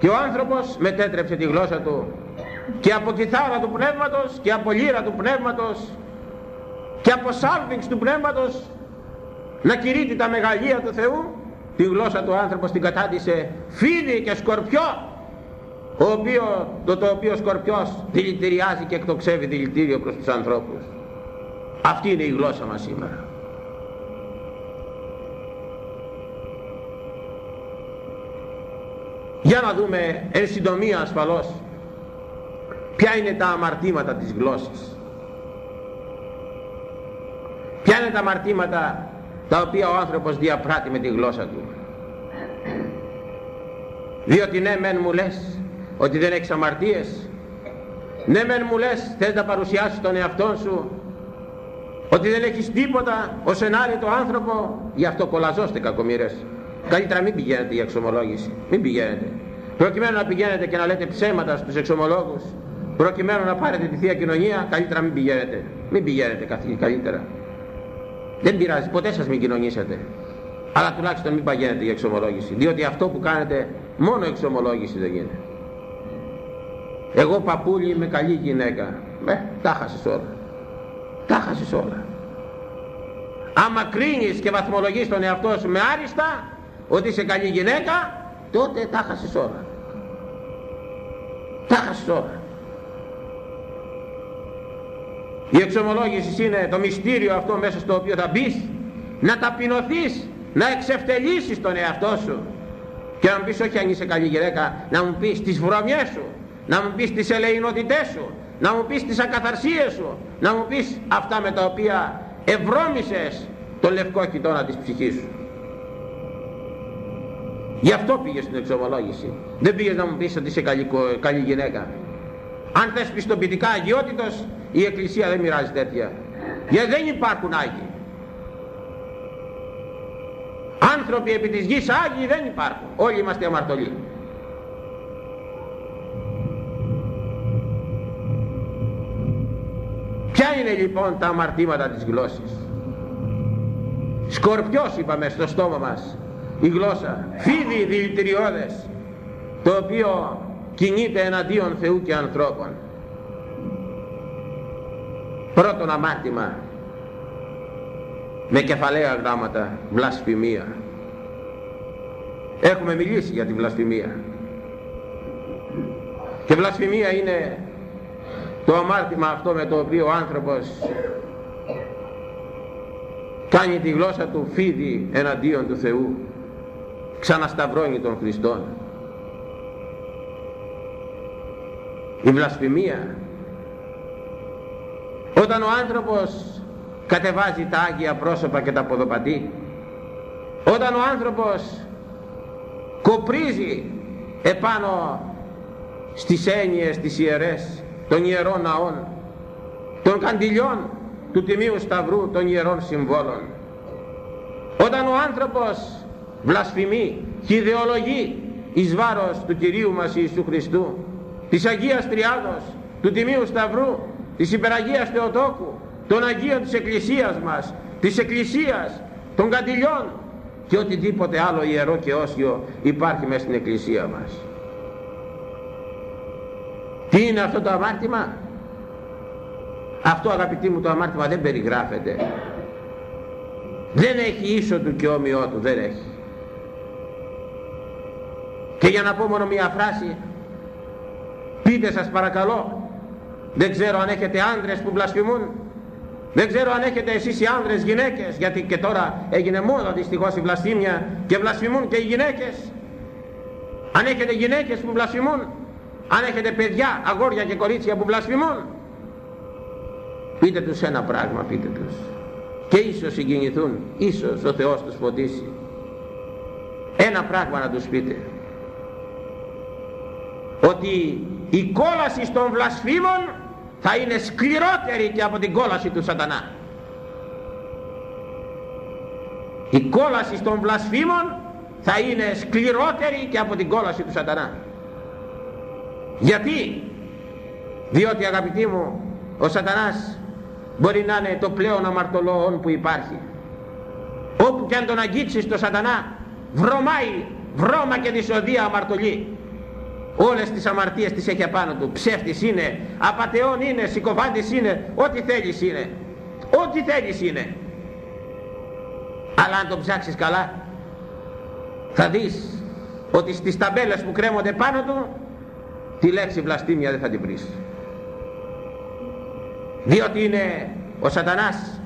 και ο άνθρωπος μετέτρεψε τη γλώσσα του. Και από κιθάρα του πνεύματος και από λύρα του πνεύματος και από σάλβιξ του πνεύματος να κηρύττει τα μεγαλεία του Θεού τη γλώσσα του άνθρωπος την κατάτησε φίδι και σκορπιό ο οποίο, το, το οποίο σκορπιός δηλητηριάζει και εκτοξεύει δηλητήριο προς τους ανθρώπους. Αυτή είναι η γλώσσα μας σήμερα. Για να δούμε εν συντομία ασφαλώς ποια είναι τα αμαρτήματα της γλώσσης ποια είναι τα αμαρτήματα τα οποία ο άνθρωπος διαπράττει με τη γλώσσα του; Διότι ναι μεν μου λες ότι δεν έχεις αμαρτίες. Ναι μεν μου λες θες να παρουσιάσεις τον εαυτό σου ότι δεν έχεις τίποτα ως το άνθρωπο. Γι' αυτό κολαζώστε κακομύρες καλύτερα μην πηγαίνετε για εξομολόγηση. Μην πηγαίνετε. Προκειμένου να πηγαίνετε και να λέτε ψέματα στους εξομολόγους προκειμένου να πάρετε τη Θεία Κοινωνία καλύτερα μην πηγαίνετε. Μην πηγαίνετε καλύτερα δεν πειράζει ποτέ σας μην κοινωνήσετε. Αλλά τουλάχιστον μην πηγαίνετε για εξομολόγηση διότι αυτό που κάνετε μόνο εξομολόγηση δεν γίνεται. Εγώ παππούλη είμαι καλή γυναίκα. Ε, τα χάσες όλα. Τα χάσες όλα. Άμα κρίνεις και βαθμολογείς τον εαυτό σου με άριστα ότι είσαι καλή γυναίκα τότε τα χάσες όλα. Τα χάσες όλα η εξομολόγηση είναι το μυστήριο αυτό μέσα στο οποίο θα μπεις να ταπεινωθείς να εξευτελίσεις τον εαυτό σου. Και να μου πεις όχι αν είσαι καλή γυναίκα να μου πεις τις βρωμιές σου να μου πεις τις ελεηνότητές σου να μου πεις τις ακαθαρσίες σου να μου πεις αυτά με τα οποία ευρώμησες το λευκό κοιτώνα της ψυχής σου γι' αυτό πήγες στην εξομολόγηση. Δεν πήγες να μου πεις ότι είσαι καλή, καλή γυναίκα. Αν θες πιστοποιητικά αγιότητος η Εκκλησία δεν μοιράζει τέτοια. Γιατί δεν υπάρχουν Άγιοι. Άνθρωποι επί της γης Άγιοι δεν υπάρχουν. Όλοι είμαστε αμαρτωλοί. Ποια είναι λοιπόν τα αμαρτήματα της γλώσσης; Σκορπιός είπαμε στο στόμα μας η γλώσσα. Φίδι δηλητηριώδες το οποίο κινείται εναντίον Θεού και ανθρώπων πρώτον αμάρτημα. Με κεφαλαία γράμματα βλασφημία. Έχουμε μιλήσει για τη βλασφημία. Και βλασφημία είναι το αμάρτημα αυτό με το οποίο ο άνθρωπος κάνει τη γλώσσα του φίδι εναντίον του Θεού. Ξανασταυρώνει τον Χριστόν. Η βλασφημία όταν ο άνθρωπος κατεβάζει τα Άγια πρόσωπα και τα ποδοπατεί όταν ο άνθρωπος κοπρίζει επάνω στις έννοιες τις ιερές των ιερών ναών των καντιλιών του Τιμίου Σταυρού των ιερών συμβόλων όταν ο άνθρωπος βλασφημεί και ιδεολογεί εις βάρος του Κυρίου μας Ιησού Χριστού της Αγίας Τριάδος του Τιμίου Σταυρού της Υπεραγίας Θεοτόκου των Αγίων της Εκκλησίας μας της Εκκλησίας των Καντιλιών και οτιδήποτε άλλο ιερό και όσιο υπάρχει μέσα στην Εκκλησία μας. Τι είναι αυτό το αμάρτημα; Αυτό αγαπητοί μου το αμάρτημα δεν περιγράφεται. Δεν έχει ίσο του και όμοιό του δεν έχει. Και για να πω μόνο μία φράση πείτε σας παρακαλώ δεν ξέρω αν έχετε άντρες που βλασφημούν Δεν ξέρω αν έχετε εσείς οι άνδρες γυναίκες, γιατί και τώρα έγινε μόδα δυστυχώς η βλασφήμια και βλασφημούν και οι γυναίκες. Αν έχετε γυναίκες που βλασφημούν, αν έχετε παιδιά, αγόρια και κορίτσια που βλασφημούν, πείτε τους ένα πράγμα, πείτε τους. Και ίσως συγκινηθούν, ίσως ο Θεός τους φωτίσει. Ένα πράγμα να τους πείτε. Ότι η κόλαση των βλασφήμων θα είναι σκληρότερη και από την κόλαση του σατανά. Η κόλαση των βλασφήμων θα είναι σκληρότερη και από την κόλαση του σατανά. Γιατί; Διότι αγαπητοί μου ο σατανάς μπορεί να είναι το πλέον αμαρτωλό που υπάρχει. Όπου και αν τον αγγίξεις το σατανά βρωμάει βρώμα και δυσοδεία αμαρτωλή όλες τις αμαρτίες τις έχει απάνω του. Ψεύτης είναι, απατεών είναι, συκοφάντης είναι ό,τι θέλεις είναι. Ό,τι θέλεις είναι. Αλλά αν το ψάξεις καλά θα δεις ότι στις ταμπέλες που κρέμονται πάνω του τη λέξη βλαστήμια δεν θα την βρεις. Διότι είναι ο σατανάς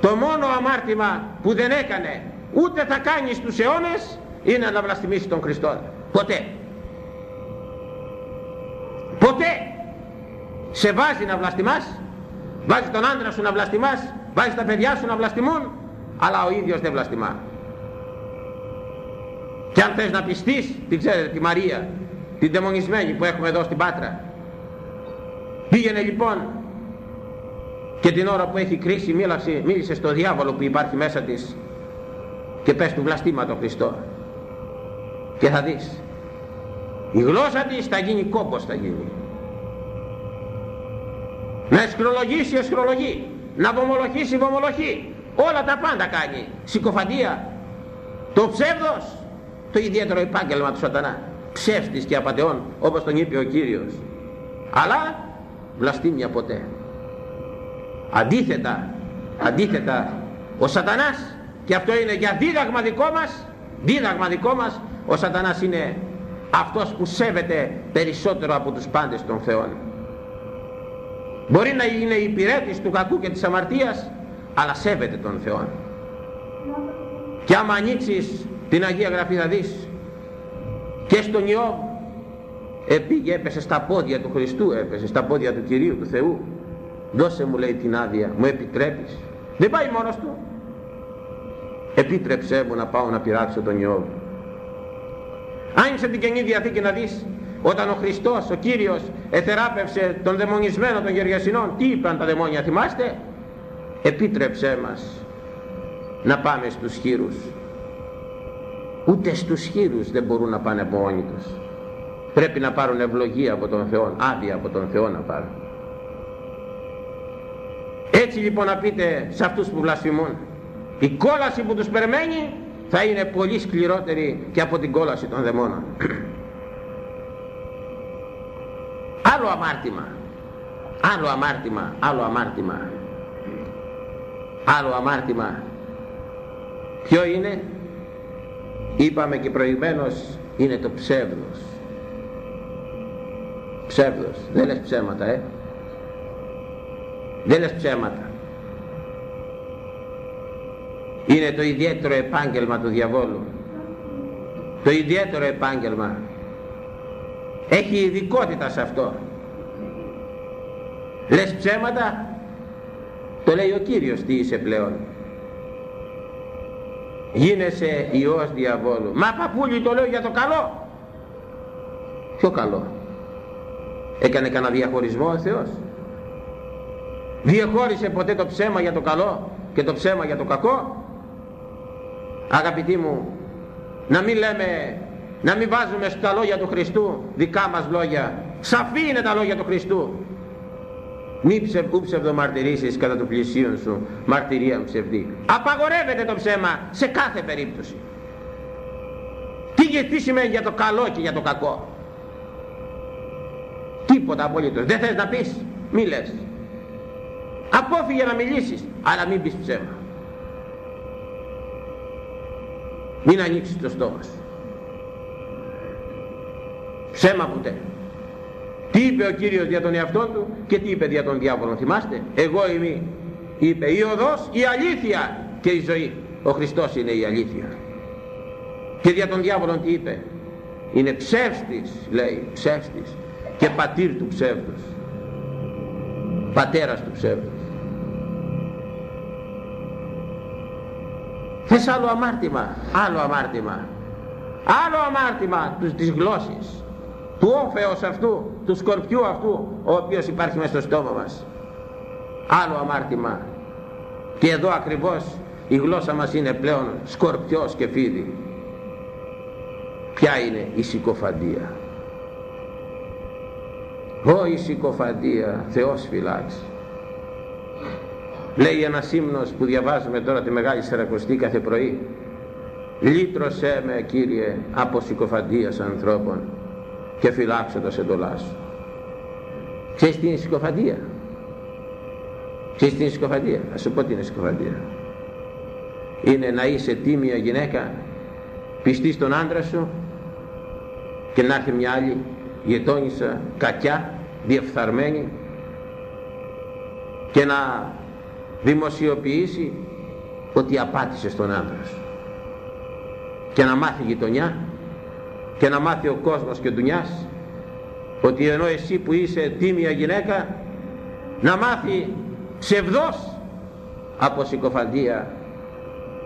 το μόνο αμάρτημα που δεν έκανε ούτε θα κάνεις στους αιώνες είναι να βλαστημίσεις τον Χριστό ποτέ ποτέ σε βάζει να βλαστημάς βάζει τον άντρα σου να βλαστημάς βάζει τα παιδιά σου να βλαστημούν αλλά ο ίδιος δεν βλαστημά και αν θες να πιστείς την ξέρετε τη Μαρία την δαιμονισμένη που έχουμε εδώ στην Πάτρα. Πήγαινε λοιπόν και την ώρα που έχει κρίση μίλησε, μίλησε στο διάβολο που υπάρχει μέσα της και πες του βλαστήμα το Χριστό και θα δεις. Η γλώσσα της θα γίνει κόμπος θα γίνει να εσχρολογήσει εσχρολογεί να βομολογήσει βομολογεί. Όλα τα πάντα κάνει. Συκοφαντία. Το ψεύδος το ιδιαίτερο επάγγελμα του σατανά. Ψεύτης και απατεών όπως τον είπε ο Κύριος. Αλλά βλαστήμια ποτέ. Αντίθετα αντίθετα ο σατανάς και αυτό είναι για δίδαγμα δικό μας δίδαγμα δικό μας ο σατανάς είναι αυτός που σέβεται περισσότερο από τους πάντες των Θεών μπορεί να είναι υπηρέτης του κακού και της αμαρτίας αλλά σέβεται τον Θεό. Και άμα ανοίξεις την Αγία Γραφή θα δεις και στον Ιώβ επήγε έπεσε στα πόδια του Χριστού έπεσε στα πόδια του Κυρίου του Θεού. Δώσε μου λέει την άδεια μου επιτρέπεις δεν πάει μόνος του. Επίτρεψέ μου να πάω να πειράξω τον Ιώβ άνοιξε την Καινή Διαθήκη να δεις όταν ο Χριστός, ο Κύριος εθεράπευσε τον δαιμονισμένο των Γεργασινών τι είπαν τα δαιμόνια θυμάστε; Επίτρεψέ μας να πάμε στους χείρους. Ούτε στους χείρους δεν μπορούν να πάνε από μόνοι τους. Πρέπει να πάρουν ευλογία από τον Θεό άδεια από τον Θεό να πάρουν. Έτσι λοιπόν να πείτε σε αυτούς που βλασφημούν η κόλαση που τους περιμένει θα είναι πολύ σκληρότερη και από την κόλαση των δαιμόνων άλλο αμάρτημα. Άλλο αμάρτημα άλλο αμάρτημα. Άλλο αμάρτημα. Ποιο είναι; Είπαμε και προηγουμένως είναι το ψεύδος. Ψεύδος. Δεν λες ψέματα ε. Δεν λες ψέματα. Είναι το ιδιαίτερο επάγγελμα του διαβόλου. Το ιδιαίτερο επάγγελμα έχει ειδικότητα σε αυτό. Λες ψέματα το λέει ο Κύριος τι είσαι πλέον. Γίνεσαι Υιός διαβόλου. Μα παππούλι το λέω για το καλό. Ποιο καλό; Έκανε κανένα διαχωρισμό ο Θεός; Διαχώρισε ποτέ το ψέμα για το καλό και το ψέμα για το κακό; Αγαπητοί μου να μην λέμε να μην βάζουμε στα λόγια του Χριστού δικά μας λόγια. Σαφή είναι τα λόγια του Χριστού. Μη ψευ, ψευδομαρτυρήσεις κατά του πλησίον σου μαρτυρία ψευδή. Απαγορεύεται το ψέμα σε κάθε περίπτωση. Τι, τι σημαίνει για το καλό και για το κακό; Τίποτα απολύτως. Δεν θες να πεις; Μη λες. Απόφυγε να μιλήσεις αλλά μην πεις ψέμα. Μην ανοίξεις το στόμα σου ψέμα ποτέ τι είπε ο Κύριος για τον εαυτό του και τι είπε για τον διάβολο θυμάστε; Εγώ είμαι είπε η οδός η αλήθεια και η ζωή. Ο Χριστός είναι η αλήθεια. Και δια τον διάβολο τι είπε; Είναι ψεύστης λέει ψεύστης και πατήρ του ψεύδους. Πατέρας του ψεύδους. Θες άλλο αμάρτημα; Άλλο αμάρτημα. Άλλο αμάρτημα της γλώσσης του όφεως αυτού του σκορπιού αυτού ο οποίος υπάρχει μέσα στο στόμα μας. Άλλο αμάρτημα. Και εδώ ακριβώς η γλώσσα μας είναι πλέον σκορπιός και φίδι ποια είναι η συκοφαντία; Ω η συκοφαντία Θεός φυλάξει λέει ένας ύμνος που διαβάζουμε τώρα τη Μεγάλη Σαρακοστή κάθε πρωί λύτρωσέ με Κύριε από συκοφαντίας ανθρώπων και φυλάξω το εντολά σου. Ξέρεις τι είναι η συκοφαντία; Ξέρεις τι είναι η συκοφαντία; Θα σου πω τι είναι η συκοφαντία. Είναι να είσαι τίμια γυναίκα πιστή στον άντρα σου και να έρθει μια άλλη γετόνισσα κακιά διεφθαρμένη και να δημοσιοποιήσει ότι απάτησε στον άντρα σου και να μάθει η γειτονιά και να μάθει ο κόσμος και ο ντουνιάς ότι ενώ εσύ που είσαι τίμια γυναίκα να μάθει ψευδός από συκοφαντία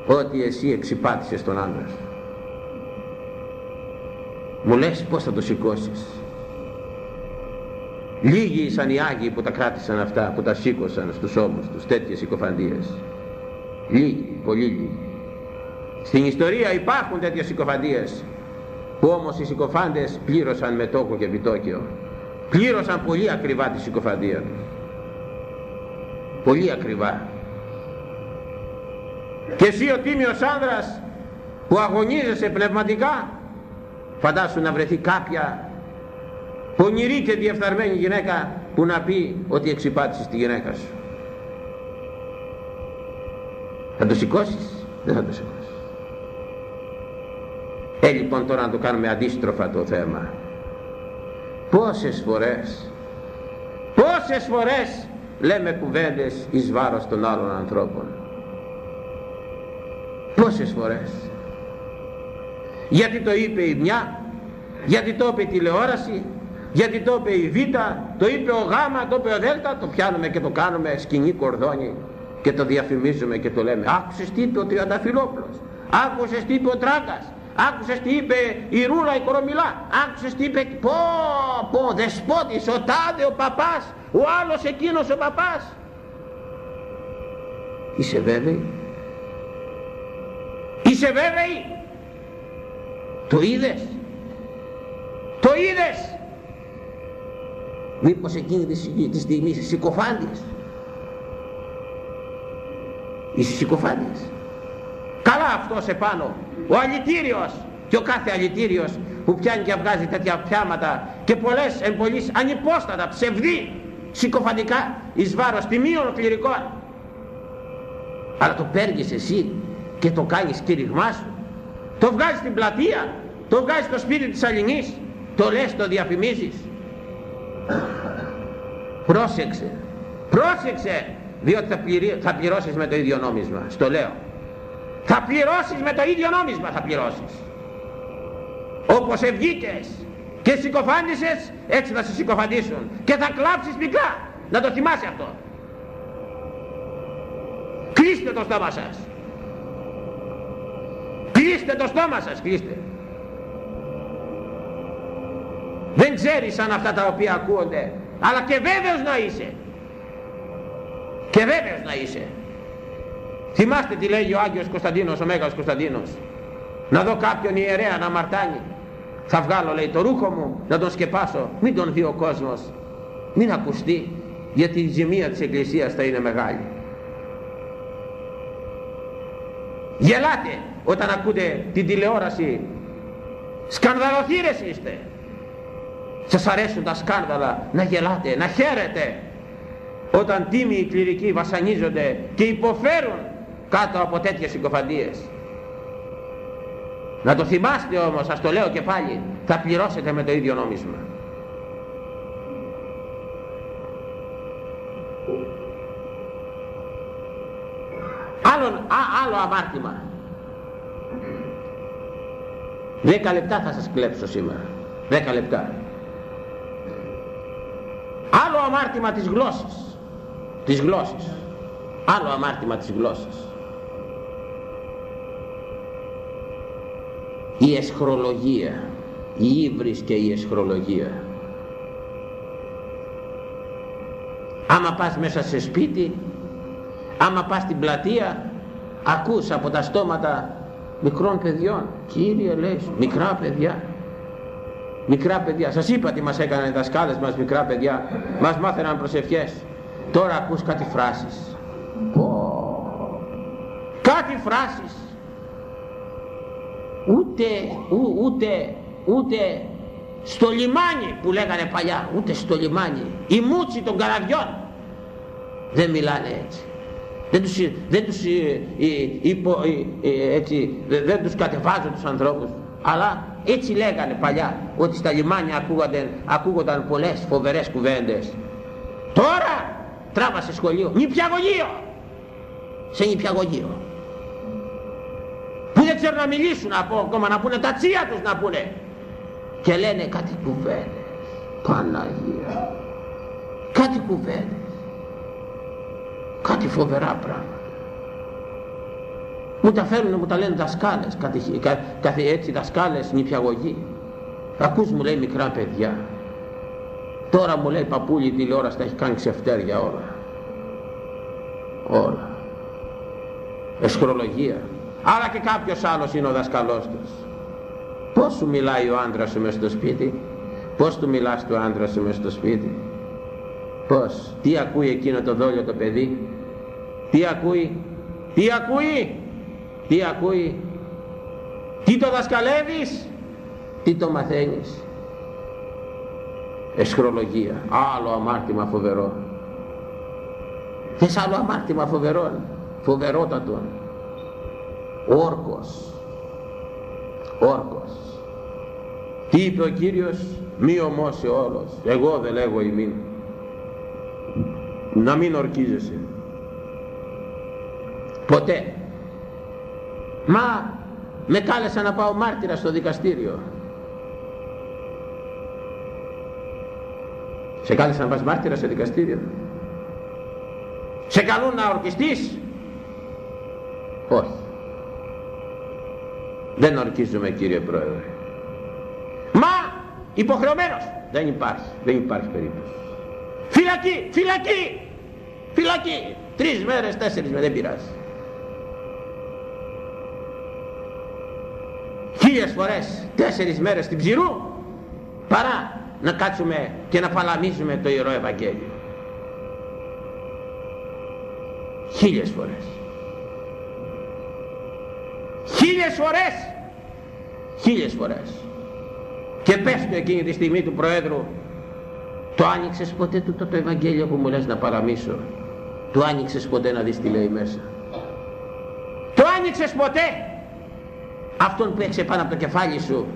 ότι εσύ εξυπάτησες τον άντρα σου. Μου λες πως θα το σηκώσεις. Λίγοι ήσαν οι Άγιοι που τα κράτησαν αυτά που τα σήκωσαν στους ώμους τους τέτοιες συκοφαντίες. Λίγοι, πολύ λίγοι. Στην ιστορία υπάρχουν τέτοιες συκοφαντίες. που όμως οι συκοφάντες πλήρωσαν με τόκο και επιτόκιο. Πλήρωσαν πολύ ακριβά τη συκοφαντία τους. Πολύ ακριβά. Και εσύ ο τίμιος άνδρας που αγωνίζεσαι πνευματικά φαντάσου να βρεθεί κάποια πονηρή και διεφθαρμένη γυναίκα που να πει ότι εξυπάτησες τη γυναίκα σου. Θα το σηκώσεις; Δεν θα το σηκώσεις ε λοιπόν τώρα να το κάνουμε αντίστροφα το θέμα. Πόσες φορές πόσες φορές λέμε κουβέντες εις βάρος των άλλων ανθρώπων. Πόσες φορές. Γιατί το είπε η μια γιατί το είπε η τηλεόραση γιατί το είπε η Β το είπε ο Γ το είπε ο Δ το πιάνουμε και το κάνουμε σκηνή κορδόνι και το διαφημίζουμε και το λέμε. Άκουσες τι είπε ο Τριανταφυλόπουλος άκουσες τι είπε ο Τράγκας άκουσες τι είπε η Ρούλα η Κορομιλά; Άκουσες τι είπε; Πω πω δεσπότης ο τάδε ο παπάς ο άλλος εκείνος ο παπάς. Είσαι βέβαιη; Είσαι βέβαιη; Το είδες; Το είδες; Μήπως εκείνη τη στιγμή είσαι συκοφάντης είσαι συκοφάντης καλά αυτός επάνω. Ο αλητήριος. Και ο κάθε αλητήριος που πιάνει και βγάζει τέτοια πιάματα και πολλές εμπολείς ανυπόστατα ψευδή συκοφαντικά εις βάρος τιμίων κληρικών. Αλλά το παίρνεις εσύ και το κάνεις κήρυγμά σου. Το βγάζεις στην πλατεία το βγάζεις στο σπίτι της Αλληνής το λες το διαφημίζεις. Πρόσεξε πρόσεξε διότι θα, πληρεί, θα πληρώσεις με το ίδιο νόμισμα. Στο λέω θα πληρώσεις με το ίδιο νόμισμα θα πληρώσεις. Όπως ευγήκες και συκοφάντησες έτσι θα σε συκοφαντήσουν. Και θα κλάψεις μικρά. Να το θυμάσαι αυτό. Κλείστε το στόμα σας. Κλείστε το στόμα σας κλείστε. Δεν ξέρεις αν αυτά τα οποία ακούονται αλλά και βέβαιος να είσαι. Και βέβαιος να είσαι θυμάστε τι λέγει ο Άγιος Κωνσταντίνος ο Μέγας Κωνσταντίνος. Να δω κάποιον ιερέα να μαρτάνει. Θα βγάλω λέει το ρούχο μου να τον σκεπάσω. Μην τον δει ο κόσμος. Μην ακουστεί γιατί η ζημία της Εκκλησίας θα είναι μεγάλη. Γελάτε όταν ακούτε την τηλεόραση. Σκανδαλοθύρες είστε. Σας αρέσουν τα σκάνδαλα. Να γελάτε, να χαίρετε. Όταν τίμοι οι κληρικοί βασανίζονται και υποφέρουν κάτω από τέτοιες συγκοφαντίες να το θυμάστε όμως, σας το λέω και πάλι θα πληρώσετε με το ίδιο νόμισμα Άλλον, α, άλλο αμάρτημα. Δέκα λεπτά θα σας κλέψω σήμερα. Δέκα λεπτά. Άλλο αμάρτημα της γλώσσης. Της γλώσσης. Άλλο αμάρτημα της γλώσσης. Η εσχρολογία. Η ύβρις και η εσχρολογία. Άμα πας μέσα σε σπίτι, άμα πας στην πλατεία, ακούς από τα στόματα μικρών παιδιών. Κύριε λέει, μικρά παιδιά. Μικρά παιδιά. Σας είπα τι μας έκαναν οι δασκάλες μας μικρά παιδιά. Μας μάθαιναν προσευχές. Τώρα ακούς κάτι φράσεις. Κάτι φράσεις. Ούτε, ού, ούτε, ούτε στο λιμάνι που λέγανε παλιά. Ούτε στο λιμάνι. Η μούτσι των καραβιών. Δεν μιλάνε έτσι δεν τους, δεν τους, ε, υπο, ε, έτσι, δεν τους κατεβάζω τους ανθρώπους αλλά έτσι λέγανε παλιά ότι στα λιμάνια ακούγονταν, ακούγονταν πολλές φοβερές κουβέντες τώρα τράβασε σχολείο νηπιαγωγείο σε νηπιαγωγείο που δεν ξέρουν να μιλήσουν ακόμα να πούνε τα τσία τους να πούνε. Και λένε κάτι κουβέντες Παναγία. Κάτι κουβέντες κάτι φοβερά πράγματα. Μου τα φέρουν μου τα λένε δασκάλες κα, κάθε έτσι δασκάλες νηπιαγωγοί ακούς μου λέει μικρά παιδιά. Τώρα μου λέει παππούλη τηλεόραση τα έχει κάνει ξεφτέρια όλα. Όλα. Εσχρολογία αλλά και κάποιος άλλος είναι ο δασκαλός τους πως σου μιλάει ο άντρας σου μες στο σπίτι; Πως του μιλάς του άντρα σου μες στο σπίτι; Πως τι ακούει εκείνο το δόλιο το παιδί; Τι ακούει, τι ακούει, τι ακούει, τι το δασκαλεύεις, τι το μαθαίνεις; Εσχρολογία, άλλο αμάρτημα φοβερό. Θες άλλο αμάρτημα φοβερό, φοβερότατο. Όρκος, όρκος. Τι είπε ο Κύριος, μη ομώσει όλος, εγώ δεν λέγω ημίν. Να μην ορκίζεσαι. Ποτέ. Μα με κάλεσα να πάω μάρτυρα στο δικαστήριο. Σε κάλεσα να πας μάρτυρα στο δικαστήριο. Σε καλούν να ορκιστείς όχι δεν ορκίζουμε κύριε πρόεδρε. Μα υποχρεωμένος. Δεν υπάρχει δεν υπάρχει περίπτωση. Φυλακή φυλακή φυλακή. Τρεις μέρες τέσσερις μέρες δεν πειράζει. Χίλιες φορές τέσσερις μέρες στην ψηρού παρά να κάτσουμε και να παλαμίζουμε το Ιερό Ευαγγέλιο. Χίλιες φορές χίλιες φορές. Χίλιες φορές. Και πες του εκείνη τη στιγμή του Προέδρου το άνοιξες ποτέ τούτο το Ευαγγέλιο που μου λες να παραμίσω; Το άνοιξες ποτέ να δεις τι λέει μέσα; Το άνοιξες ποτέ; Αυτόν που έξε πάνω από το κεφάλι σου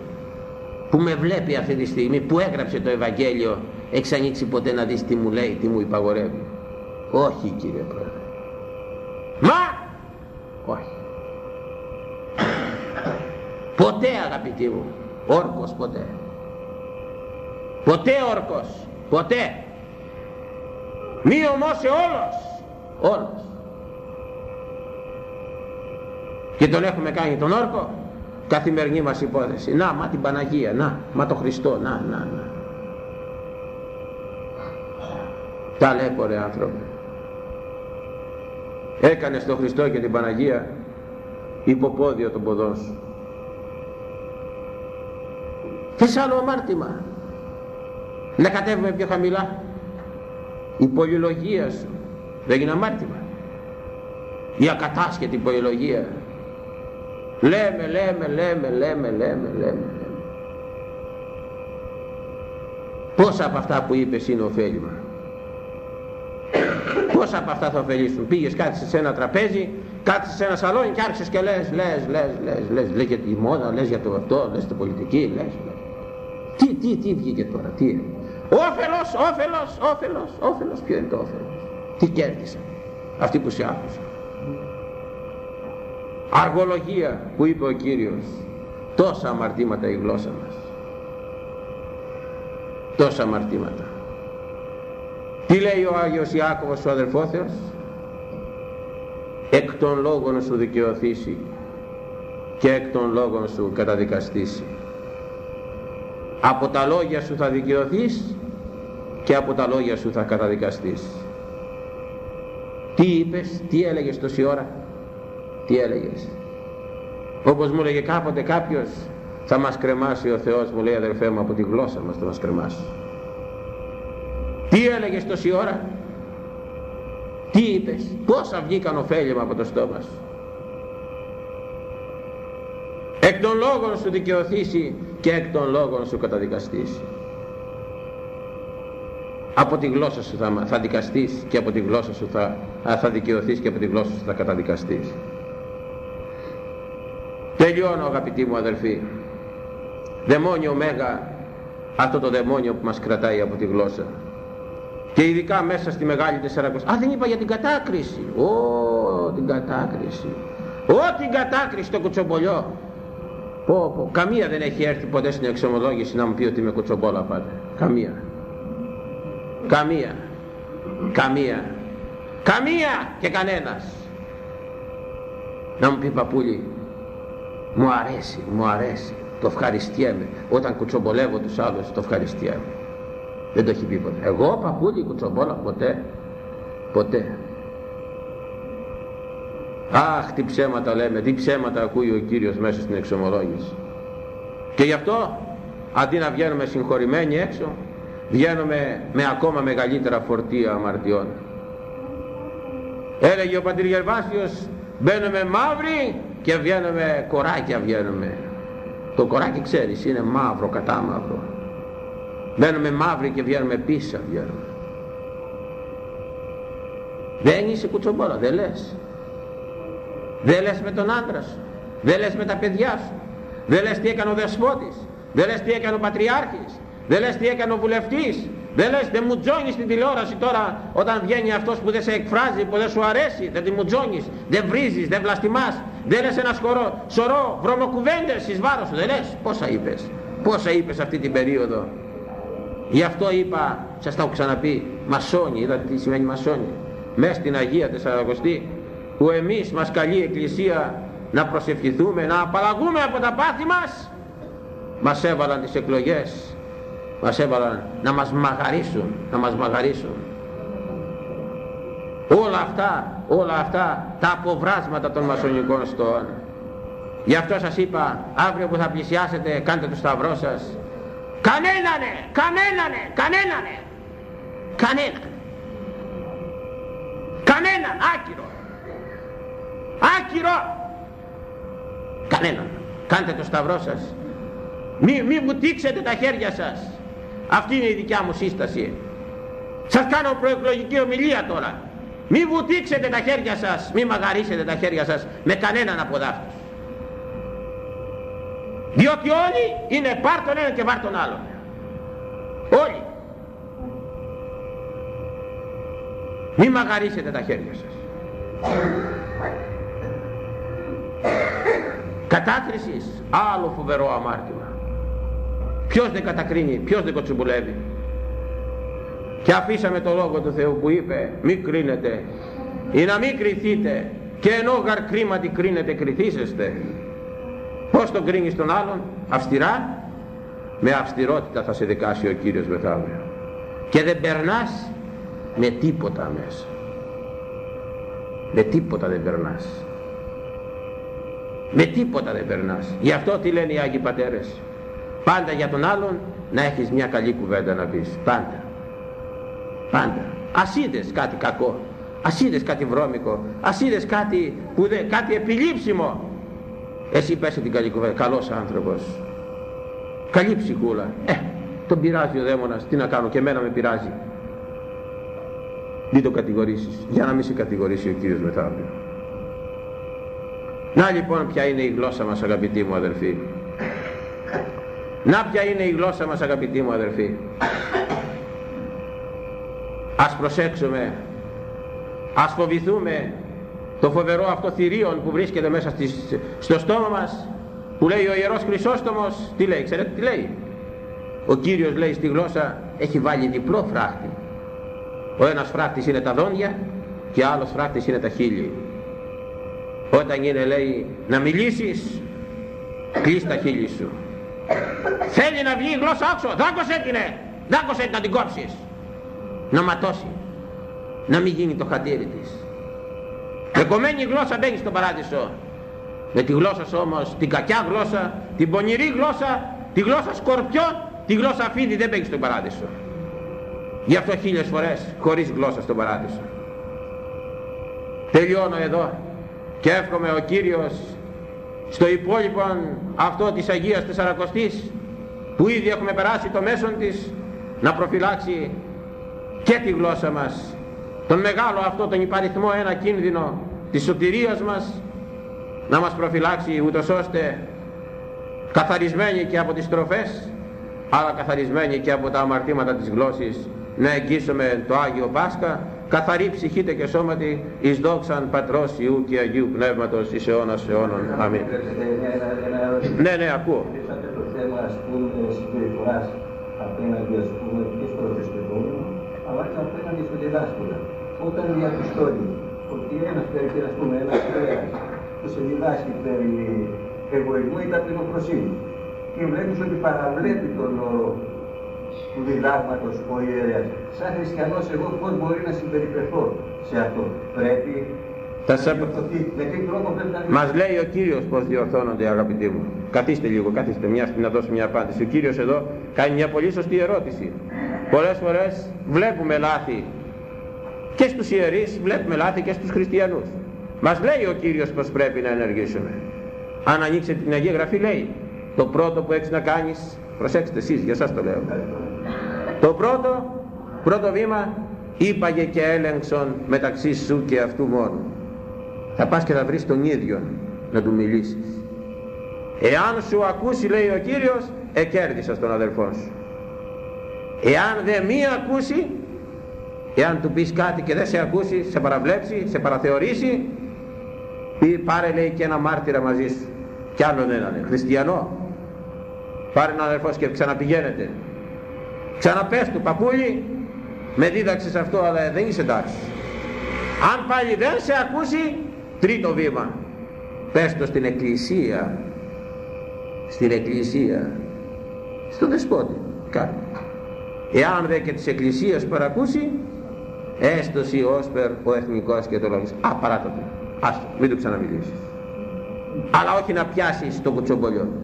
που με βλέπει αυτή τη στιγμή που έγραψε το Ευαγγέλιο έχεις ανοίξει ποτέ να δεις τι μου λέει τι μου υπαγορεύει; Όχι κύριε Πρόεδρε. Μα! Όχι ποτέ αγαπητοί μου. Όρκος ποτέ. Ποτέ όρκος. Ποτέ. Μη σε όλος. Όλος. Και τον έχουμε κάνει τον όρκο. Καθημερινή μας υπόθεση. Να μα την Παναγία να μα το Χριστό να να να. Ταλέπορε άνθρωποι. Έκανες στον Χριστό και την Παναγία υποπόδιο των ποδών σου θες άλλο αμάρτημα να κατέβουμε πιο χαμηλά η πολυλογία σου δεν είναι αμάρτημα η ακατάσχετη πολυλογία Λέμε, λέμε, λέμε, λέμε, λέμε, λέμε. Πόσα από αυτά που είπες είναι ωφέλιμα; Πόσα από αυτά θα ωφελήσουν; Πήγες κάθισες σε ένα τραπέζι, κάθισες σε ένα σαλόνι και άρχισες και λες, λες, λες, λες, λες, λες για τη μόδα, λες για το αυτό, λες την πολιτική, λες, λες. Τι, τι, τι βγήκε τώρα, τι Όφελος, όφελος, όφελος, όφελος, ποιο είναι το όφελος; Τι κέρδισαν αυτοί που σε άκουσαν. αργολογία που είπε ο Κύριος τόσα αμαρτήματα η γλώσσα μας τόσα αμαρτήματα τι λέει ο Άγιος Ιάκωβος ο αδελφόθεος εκ των λόγων σου δικαιωθήσει και εκ των λόγων σου καταδικαστήσει από τα λόγια σου θα δικαιωθείς και από τα λόγια σου θα καταδικαστείς. Τι είπες, τι έλεγες τόση ώρα; Τι έλεγες; Όπως μου έλεγε κάποτε κάποιος θα μας κρεμάσει ο Θεός μου λέει αδερφέ μου από τη γλώσσα μας θα μας κρεμάσει τι έλεγες τόση ώρα; Τι είπες; Πόσα βγήκαν ωφέλιμα από το στόμα σου; Εκ των λόγων σου δικαιωθήσει και εκ των λόγων σου καταδικαστήσει από τη γλώσσα σου θα, θα δικαστείς και από τη γλώσσα σου θα, θα δικαιωθείς και από τη γλώσσα σου θα καταδικαστείς τελειώνω αγαπητοί μου αδελφοί δαιμόνιο μέγα αυτό το δαιμόνιο που μας κρατάει από τη γλώσσα και ειδικά μέσα στη Μεγάλη Τεσσαρακοστή. Α, δεν είπα για την κατάκριση. Ω, την κατάκριση. Ω, την κατάκριση, το κουτσομπολιό. Πω, πω. Καμία δεν έχει έρθει ποτέ στην εξομολόγηση να μου πει ότι είμαι κουτσομπόλα πάντα. Καμία. Καμία. Καμία. Καμία και κανένας. Να μου πει παππούλη, μου αρέσει, μου αρέσει. Το ευχαριστιέμαι. Όταν κουτσομπολεύω τους άλλους, το ευχαριστιέμαι. Δεν το έχει πει ποτέ. Εγώ παππούλη κουτσομπόλα ποτέ. Ποτέ. Αχ τι ψέματα λέμε, τι ψέματα ακούει ο Κύριος μέσα στην εξομολόγηση. Και γι' αυτό αντί να βγαίνουμε συγχωρημένοι έξω, βγαίνουμε με ακόμα μεγαλύτερα φορτία αμαρτιών. Έλεγε ο πατήρ Γερβάσιος, μπαίνουμε μαύροι και βγαίνουμε κοράκια βγαίνουμε. Το κοράκι ξέρεις είναι μαύρο κατά μαύρο. Μένουμε μαύροι και βγαίνουμε πίσω βγαίνουμε. Δεν είσαι κουτσομπόρα, δεν λες. Δεν λες με τον άντρα σου. Δεν λες με τα παιδιά σου. Δεν λες τι έκανε ο δεσπότης. Δεν λες τι έκανε ο πατριάρχης. Δεν λες τι έκανε ο βουλευτής. Δεν λες δεν μου τζώνεις την τηλεόραση τώρα όταν βγαίνει αυτός που δεν σε εκφράζει, που δεν σου αρέσει. Δεν τη μου τζώνεις, δεν βρίζεις, δεν βλαστημάς. Δεν λες ένα σκορό, σωρό βρωμοκουβέντες εις βάρος σου. Δεν λες πόσα είπες. Πόσα είπες αυτή την περίοδο Γι' αυτό είπα, σας τα έχω ξαναπεί, μασόνι, είδατε τι σημαίνει μασόνι. Μέσα στην Αγία Τεσσαρακοστή, που εμείς μας καλεί η Εκκλησία να προσευχηθούμε, να απαλλαγούμε από τα πάθη μας, μας έβαλαν τις εκλογές, μας έβαλαν να μας μαγαρίσουν, να μας μαγαρίσουν. Όλα αυτά, όλα αυτά τα αποβράσματα των μασονικών στόων. Γι' αυτό σας είπα, αύριο που θα πλησιάσετε, κάντε το σταυρό σας, Κανένανε, κανένανε, κανένανε. Κανένα. Κανέναν, άκυρο. Άκυρο. Κανέναν. Κάντε το σταυρό σας. Μη, μη μου τίξετε τα χέρια σας. Αυτή είναι η δικιά μου σύσταση. Σας κάνω προεκλογική ομιλία τώρα. Μη βουτήξετε τα χέρια σας, μη μαγαρίσετε τα χέρια σας με κανέναν από δάφτους διότι όλοι είναι πάρ τον ένα και πάρ τον άλλον όλοι μη μαγαρίσετε τα χέρια σας κατάκρισης άλλο φοβερό αμάρτημα ποιος δεν κατακρίνει ποιος δεν κοτσουμπουλεύει και αφήσαμε το λόγο του Θεού που είπε μη κρίνετε ή να μην κριθείτε και ενώ γαρ κρίματι κρίνετε κριθήσεστε Πώς τον κρίνεις τον άλλον, αυστηρά, με αυστηρότητα θα σε δικάσει ο Κύριος μεθαύριο. Και δεν περνάς με τίποτα μέσα. Με τίποτα δεν περνάς. Με τίποτα δεν περνάς. Γι' αυτό τι λένε οι Άγιοι Πατέρες. Πάντα για τον άλλον να έχεις μια καλή κουβέντα να πεις. Πάντα. Πάντα. Ας είδες κάτι κακό. Ας είδες κάτι βρώμικο. Ας είδες κάτι, που δε, κάτι επιλήψιμο εσύ πες την καλή κουβέντα, καλός άνθρωπος. Καλή ψυχούλα. Ε, τον πειράζει ο δαίμονας, τι να κάνω και εμένα με πειράζει. Μην το κατηγορήσεις, για να μην σε κατηγορήσει ο Κύριος μεθαύριο. Να λοιπόν ποια είναι η γλώσσα μας αγαπητοί μου αδερφοί. Να ποια είναι η γλώσσα μας αγαπητοί μου αδερφοί. Ας προσέξουμε, ας φοβηθούμε το φοβερό αυτό θηρίον που βρίσκεται μέσα στο στόμα μας που λέει ο Ιερός Χρυσόστομος τι λέει ξέρετε τι λέει; Ο Κύριος λέει στη γλώσσα έχει βάλει διπλό φράχτη ο ένας φράχτης είναι τα δόντια και άλλος φράχτης είναι τα χείλη όταν είναι λέει να μιλήσεις κλείς τα χείλη σου. Θέλει να βγει η γλώσσα άξω δάκωσέ την ε. δάκωσέ την να την κόψεις. Να ματώσει. Να μην γίνει το χατήρι της. Με κομμένη γλώσσα μπαίνει στον παράδεισο. Με τη γλώσσα σου όμως την κακιά γλώσσα την πονηρή γλώσσα τη γλώσσα σκορπιό τη γλώσσα φίδι δεν μπαίνει στον παράδεισο. Γι' αυτό χίλιες φορές χωρίς γλώσσα στον παράδεισο. Τελειώνω εδώ και εύχομαι ο Κύριος στο υπόλοιπο αυτό της Αγίας Τεσσαρακοστής που ήδη έχουμε περάσει το μέσον της να προφυλάξει και τη γλώσσα μας τον μεγάλο αυτό τον υπαριθμό ένα κίνδυνο της σωτηρίας μας να μας προφυλάξει ούτως ώστε καθαρισμένοι και από τις τροφές αλλά καθαρισμένοι και από τα αμαρτήματα της γλώσσης να εγγύσουμε το Άγιο Πάσχα καθαρή ψυχήτε και σώματι εις δόξαν Πατρός Ιού και Αγίου Πνεύματος εις αιώνας αιώνων. Αμήν. Ναι, ναι, ακούω. το θέμα ας πούμε συμπεριφοράς απέναντι ας πούμε και στο χριστιανό αλλά και απέναντι στο διδάσκοντα. Όταν διαπιστώνει ότι ένας περί ας πούμε ένας κρέας που σε διδάσκει περί εγωισμού ή ταπεινοφροσύνη και βλέπεις ότι παραβλέπει τον όρο του διδάγματος ο ιερέας. Σαν χριστιανός εγώ πώς μπορεί να συμπεριφερθώ σε αυτό; Πρέπει θα σε... Μας λέει ο Κύριος πως διορθώνονται αγαπητοί μου. Καθίστε λίγο, καθίστε μια, να δώσω μια απάντηση. Ο Κύριος εδώ κάνει μια πολύ σωστή ερώτηση. Πολλές φορές βλέπουμε λάθη και στους ιερείς, βλέπουμε λάθη και στους χριστιανούς. Μας λέει ο Κύριος πως πρέπει να ενεργήσουμε. Αν ανοίξετε την Αγία Γραφή λέει το πρώτο που έχεις να κάνεις, προσέξτε εσείς, για σας το λέω. Το πρώτο, πρώτο βήμα, είπαγε και έλεγξον μεταξύ σου και αυτού μόνο. Θα πας και θα βρεις τον ίδιο να του μιλήσεις. Εάν σου ακούσει λέει ο Κύριος, εκέρδισας τον αδελφό σου. Εάν δεν μη ακούσει, εάν του πεις κάτι και δεν σε ακούσει, σε παραβλέψει, σε παραθεωρήσει, πάρε λέει και ένα μάρτυρα μαζί σου. Κι άλλον έναν, χριστιανό. Πάρε έναν αδελφό και ξαναπηγαίνετε. Ξαναπες του παππούλι, με δίδαξες αυτό αλλά δεν είσαι εντάξει. Αν πάλι δεν σε ακούσει, τρίτο βήμα. Πες το στην εκκλησία. Στην εκκλησία. Στον δεσπότη. Κάτι. Εάν δεν και της εκκλησίας παρακούσει, έστωση όσπερ ο εθνικός και το λόγος. Α, παράτο του. Άστο, μην του ξαναμιλήσεις. Αλλά όχι να πιάσεις το κουτσομπολιό.